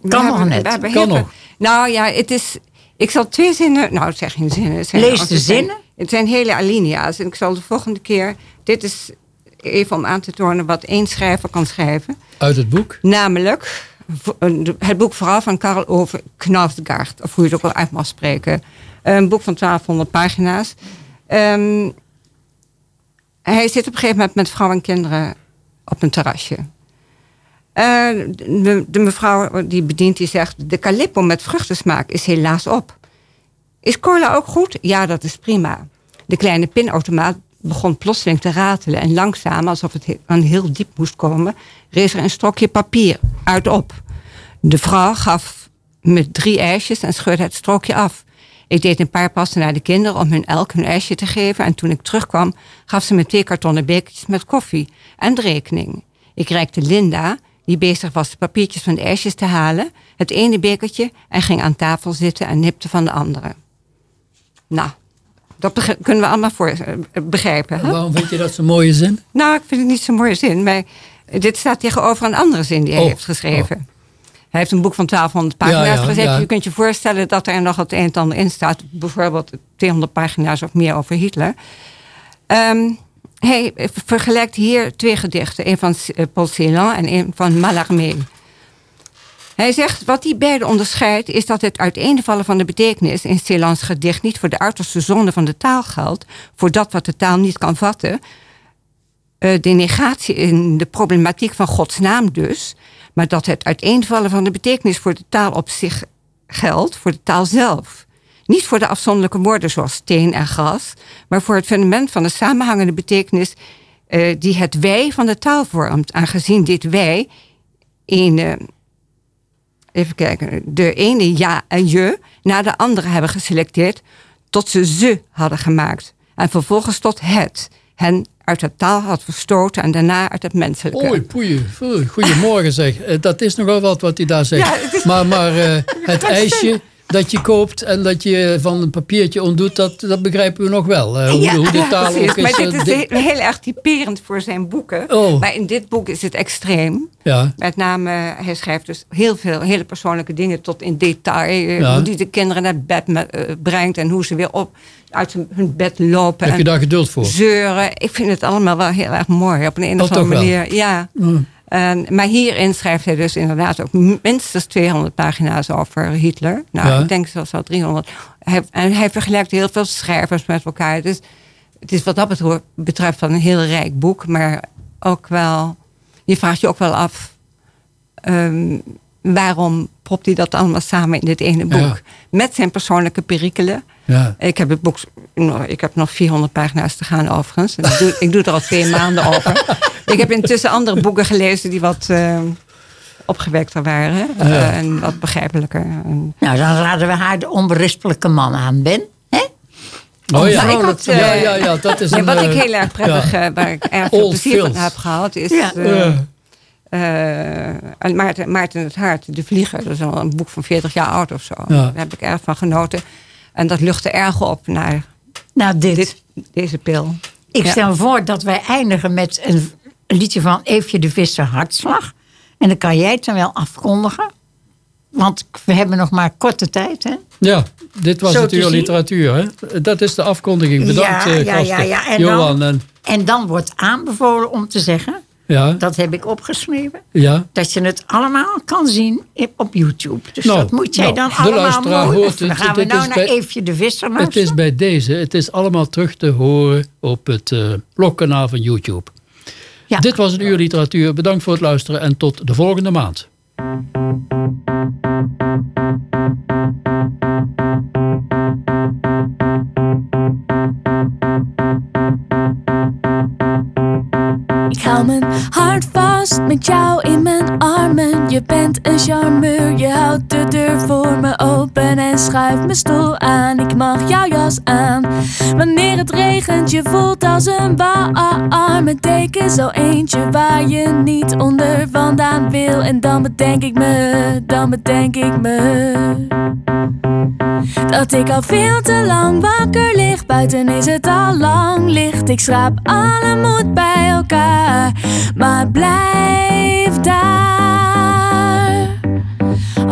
we Kan nog net. we Kan heel nog. Nou ja, het is... Ik zal twee zinnen... Nou, het zijn geen zinnen. Het zijn, Lees de zijn- zinnen. Het zijn hele alinea's. En ik zal de volgende keer... Dit is even om aan te tonen wat één schrijver kan schrijven. Uit het boek? Namelijk het boek vooral van Karl Ove Knausgaard. Of hoe je het ook wel uit mag spreken. Een boek van 1200 pagina's. Ehm, hij zit op een gegeven moment met vrouw en kinderen op een terrasje. Eh, de, de mevrouw die bedient, die zegt... de calippo met vruchtensmaak is helaas op. Is cola ook goed? Ja, dat is prima. De kleine pinautomaat begon plotseling te ratelen... en langzaam, alsof het he- dan heel diep moest komen... rees er een stokje papier uit op. De vrouw gaf me drie ijsjes en scheurde het strookje af. Ik deed een paar passen naar de kinderen om hun elk hun ijsje te geven... en toen ik terugkwam, gaf ze me twee kartonnen bekertjes met koffie en de rekening. Ik reikte Linda, die bezig was de papiertjes van de ijsjes te halen... het ene bekertje en ging aan tafel zitten en nipte van de andere. Nou, dat kunnen we allemaal voor, eh, begrijpen. Hè? Waarom vind je dat zo'n mooie zin? Nou, ik vind het niet zo'n mooie zin. Maar dit staat tegenover een andere zin die hij Oh, heeft geschreven. Hij heeft een boek van 1200 pagina's Ja, ja, geschreven. ja. Je kunt je voorstellen dat er nog het een en ander in staat. Bijvoorbeeld 200 pagina's of meer over Hitler. Ehm, hij vergelijkt hier twee gedichten. Een van eh, Paul Celan en een van Mallarmé. Hij zegt, wat die beide onderscheidt... is dat het uiteenvallen van de betekenis... in Celans gedicht niet voor de uiterste zonde van de taal geldt... voor dat wat de taal niet kan vatten... Eh, de negatie in de problematiek van Gods naam dus... maar dat het uiteenvallen van de betekenis voor de taal op zich geldt... voor de taal zelf. Niet voor de afzonderlijke woorden zoals steen en gras... maar voor het fundament van de samenhangende betekenis... eh, die het wij van de taal vormt. Aangezien dit wij in... eh, even kijken, de ene ja en je na de andere hebben geselecteerd tot ze ze hadden gemaakt. En vervolgens tot het. Hen uit de taal had verstoten en daarna uit het menselijke. Oei, poeie. Oei, Goedemorgen zeg. Eh, Dat is nogal wat wat hij daar zegt. Ja, het is- Maar, maar eh, het ijsje dat je koopt en dat je van een papiertje ontdoet, dat, dat begrijpen we nog wel. eh, hoe, Ja, hoe de taal precies. ook is. Maar dit eh, is dik- heel, erg typerend voor zijn boeken. Oh. Maar in dit boek is het extreem. ja, Met name, hij schrijft dus heel veel hele persoonlijke dingen tot in detail. eh, Ja. Hoe hij de kinderen naar bed eh, brengt en hoe ze weer op uit hun- bed lopen. heb je daar geduld voor? zeuren. Ik vind het allemaal wel heel erg mooi. Op een, of andere wel? manier. Ja. Mm. En, maar hierin schrijft hij dus inderdaad ook minstens 200 pagina's over Hitler. Nou, Ja. ik denk zelfs wel 300. Hij, en hij vergelijkt heel veel schrijvers met elkaar. Dus het is wat dat betreft wel een heel rijk boek. Maar ook wel... Je vraagt je ook wel af... ehm, waarom propt hij dat allemaal samen in dit ene boek? Ja. Met zijn persoonlijke perikelen. Ja. Ik heb het boek, nog- ik heb nog 400 pagina's te gaan overigens. En ik, doe, ik doe er al twee maanden over. Ik heb intussen andere boeken gelezen die wat eh, opgewekter waren. eh, en wat begrijpelijker. Nou, dan raden we haar de onberispelijke man aan, Ben. Hè? Oh ja. Maar ik had, eh, ja, ja, ja, dat is Ja, een, wat ik heel erg prettig, ja. eh, waar ik erg veel plezier van heb gehad, is eh, eh, en Maarten, Maarten het Hart, De Vlieger. Dat is al een boek van 40 jaar oud of zo. Ja. Daar heb ik erg van genoten. En dat luchtte erg op naar Nou, dit. dit, deze pil. Ik Ja. stel voor dat wij eindigen met een liedje van Eefje de Visser Hartslag. En dan kan jij het dan wel afkondigen. Want we hebben nog maar korte tijd, hè? Ja, dit was Zo het zien. literatuur. Hè? Dat is de afkondiging. Bedankt, Ja, eh, ja, gasten. ja, ja. En Johan. dan- En, En dan wordt aanbevolen om te zeggen, ja, dat heb ik opgeschreven, ja. dat je het allemaal kan zien op YouTube. Dus Nou, dat moet jij nou, dan allemaal hoort het. Dan gaan we nou naar bij- Eefje de Visser Het luisteren. is bij deze. Het is allemaal terug te horen op het eh blogkanaal van YouTube. Dit was een uur literatuur. Bedankt voor het luisteren en tot de volgende maand. Ik hou mijn hart vast met jou in mijn armen. Je bent een charmeur, je houdt de deur voor me open en schuift mijn stoel aan. Ik mag jouw jas aan. Wanneer het regent, je voelt als een warme deken. Zo eentje waar je niet onder vandaan wil. En dan bedenk ik me, dan bedenk ik me. Dat ik al veel te lang wakker lig. Buiten is het al lang licht. Ik schraap alle moed bij elkaar. Maar blijf daar.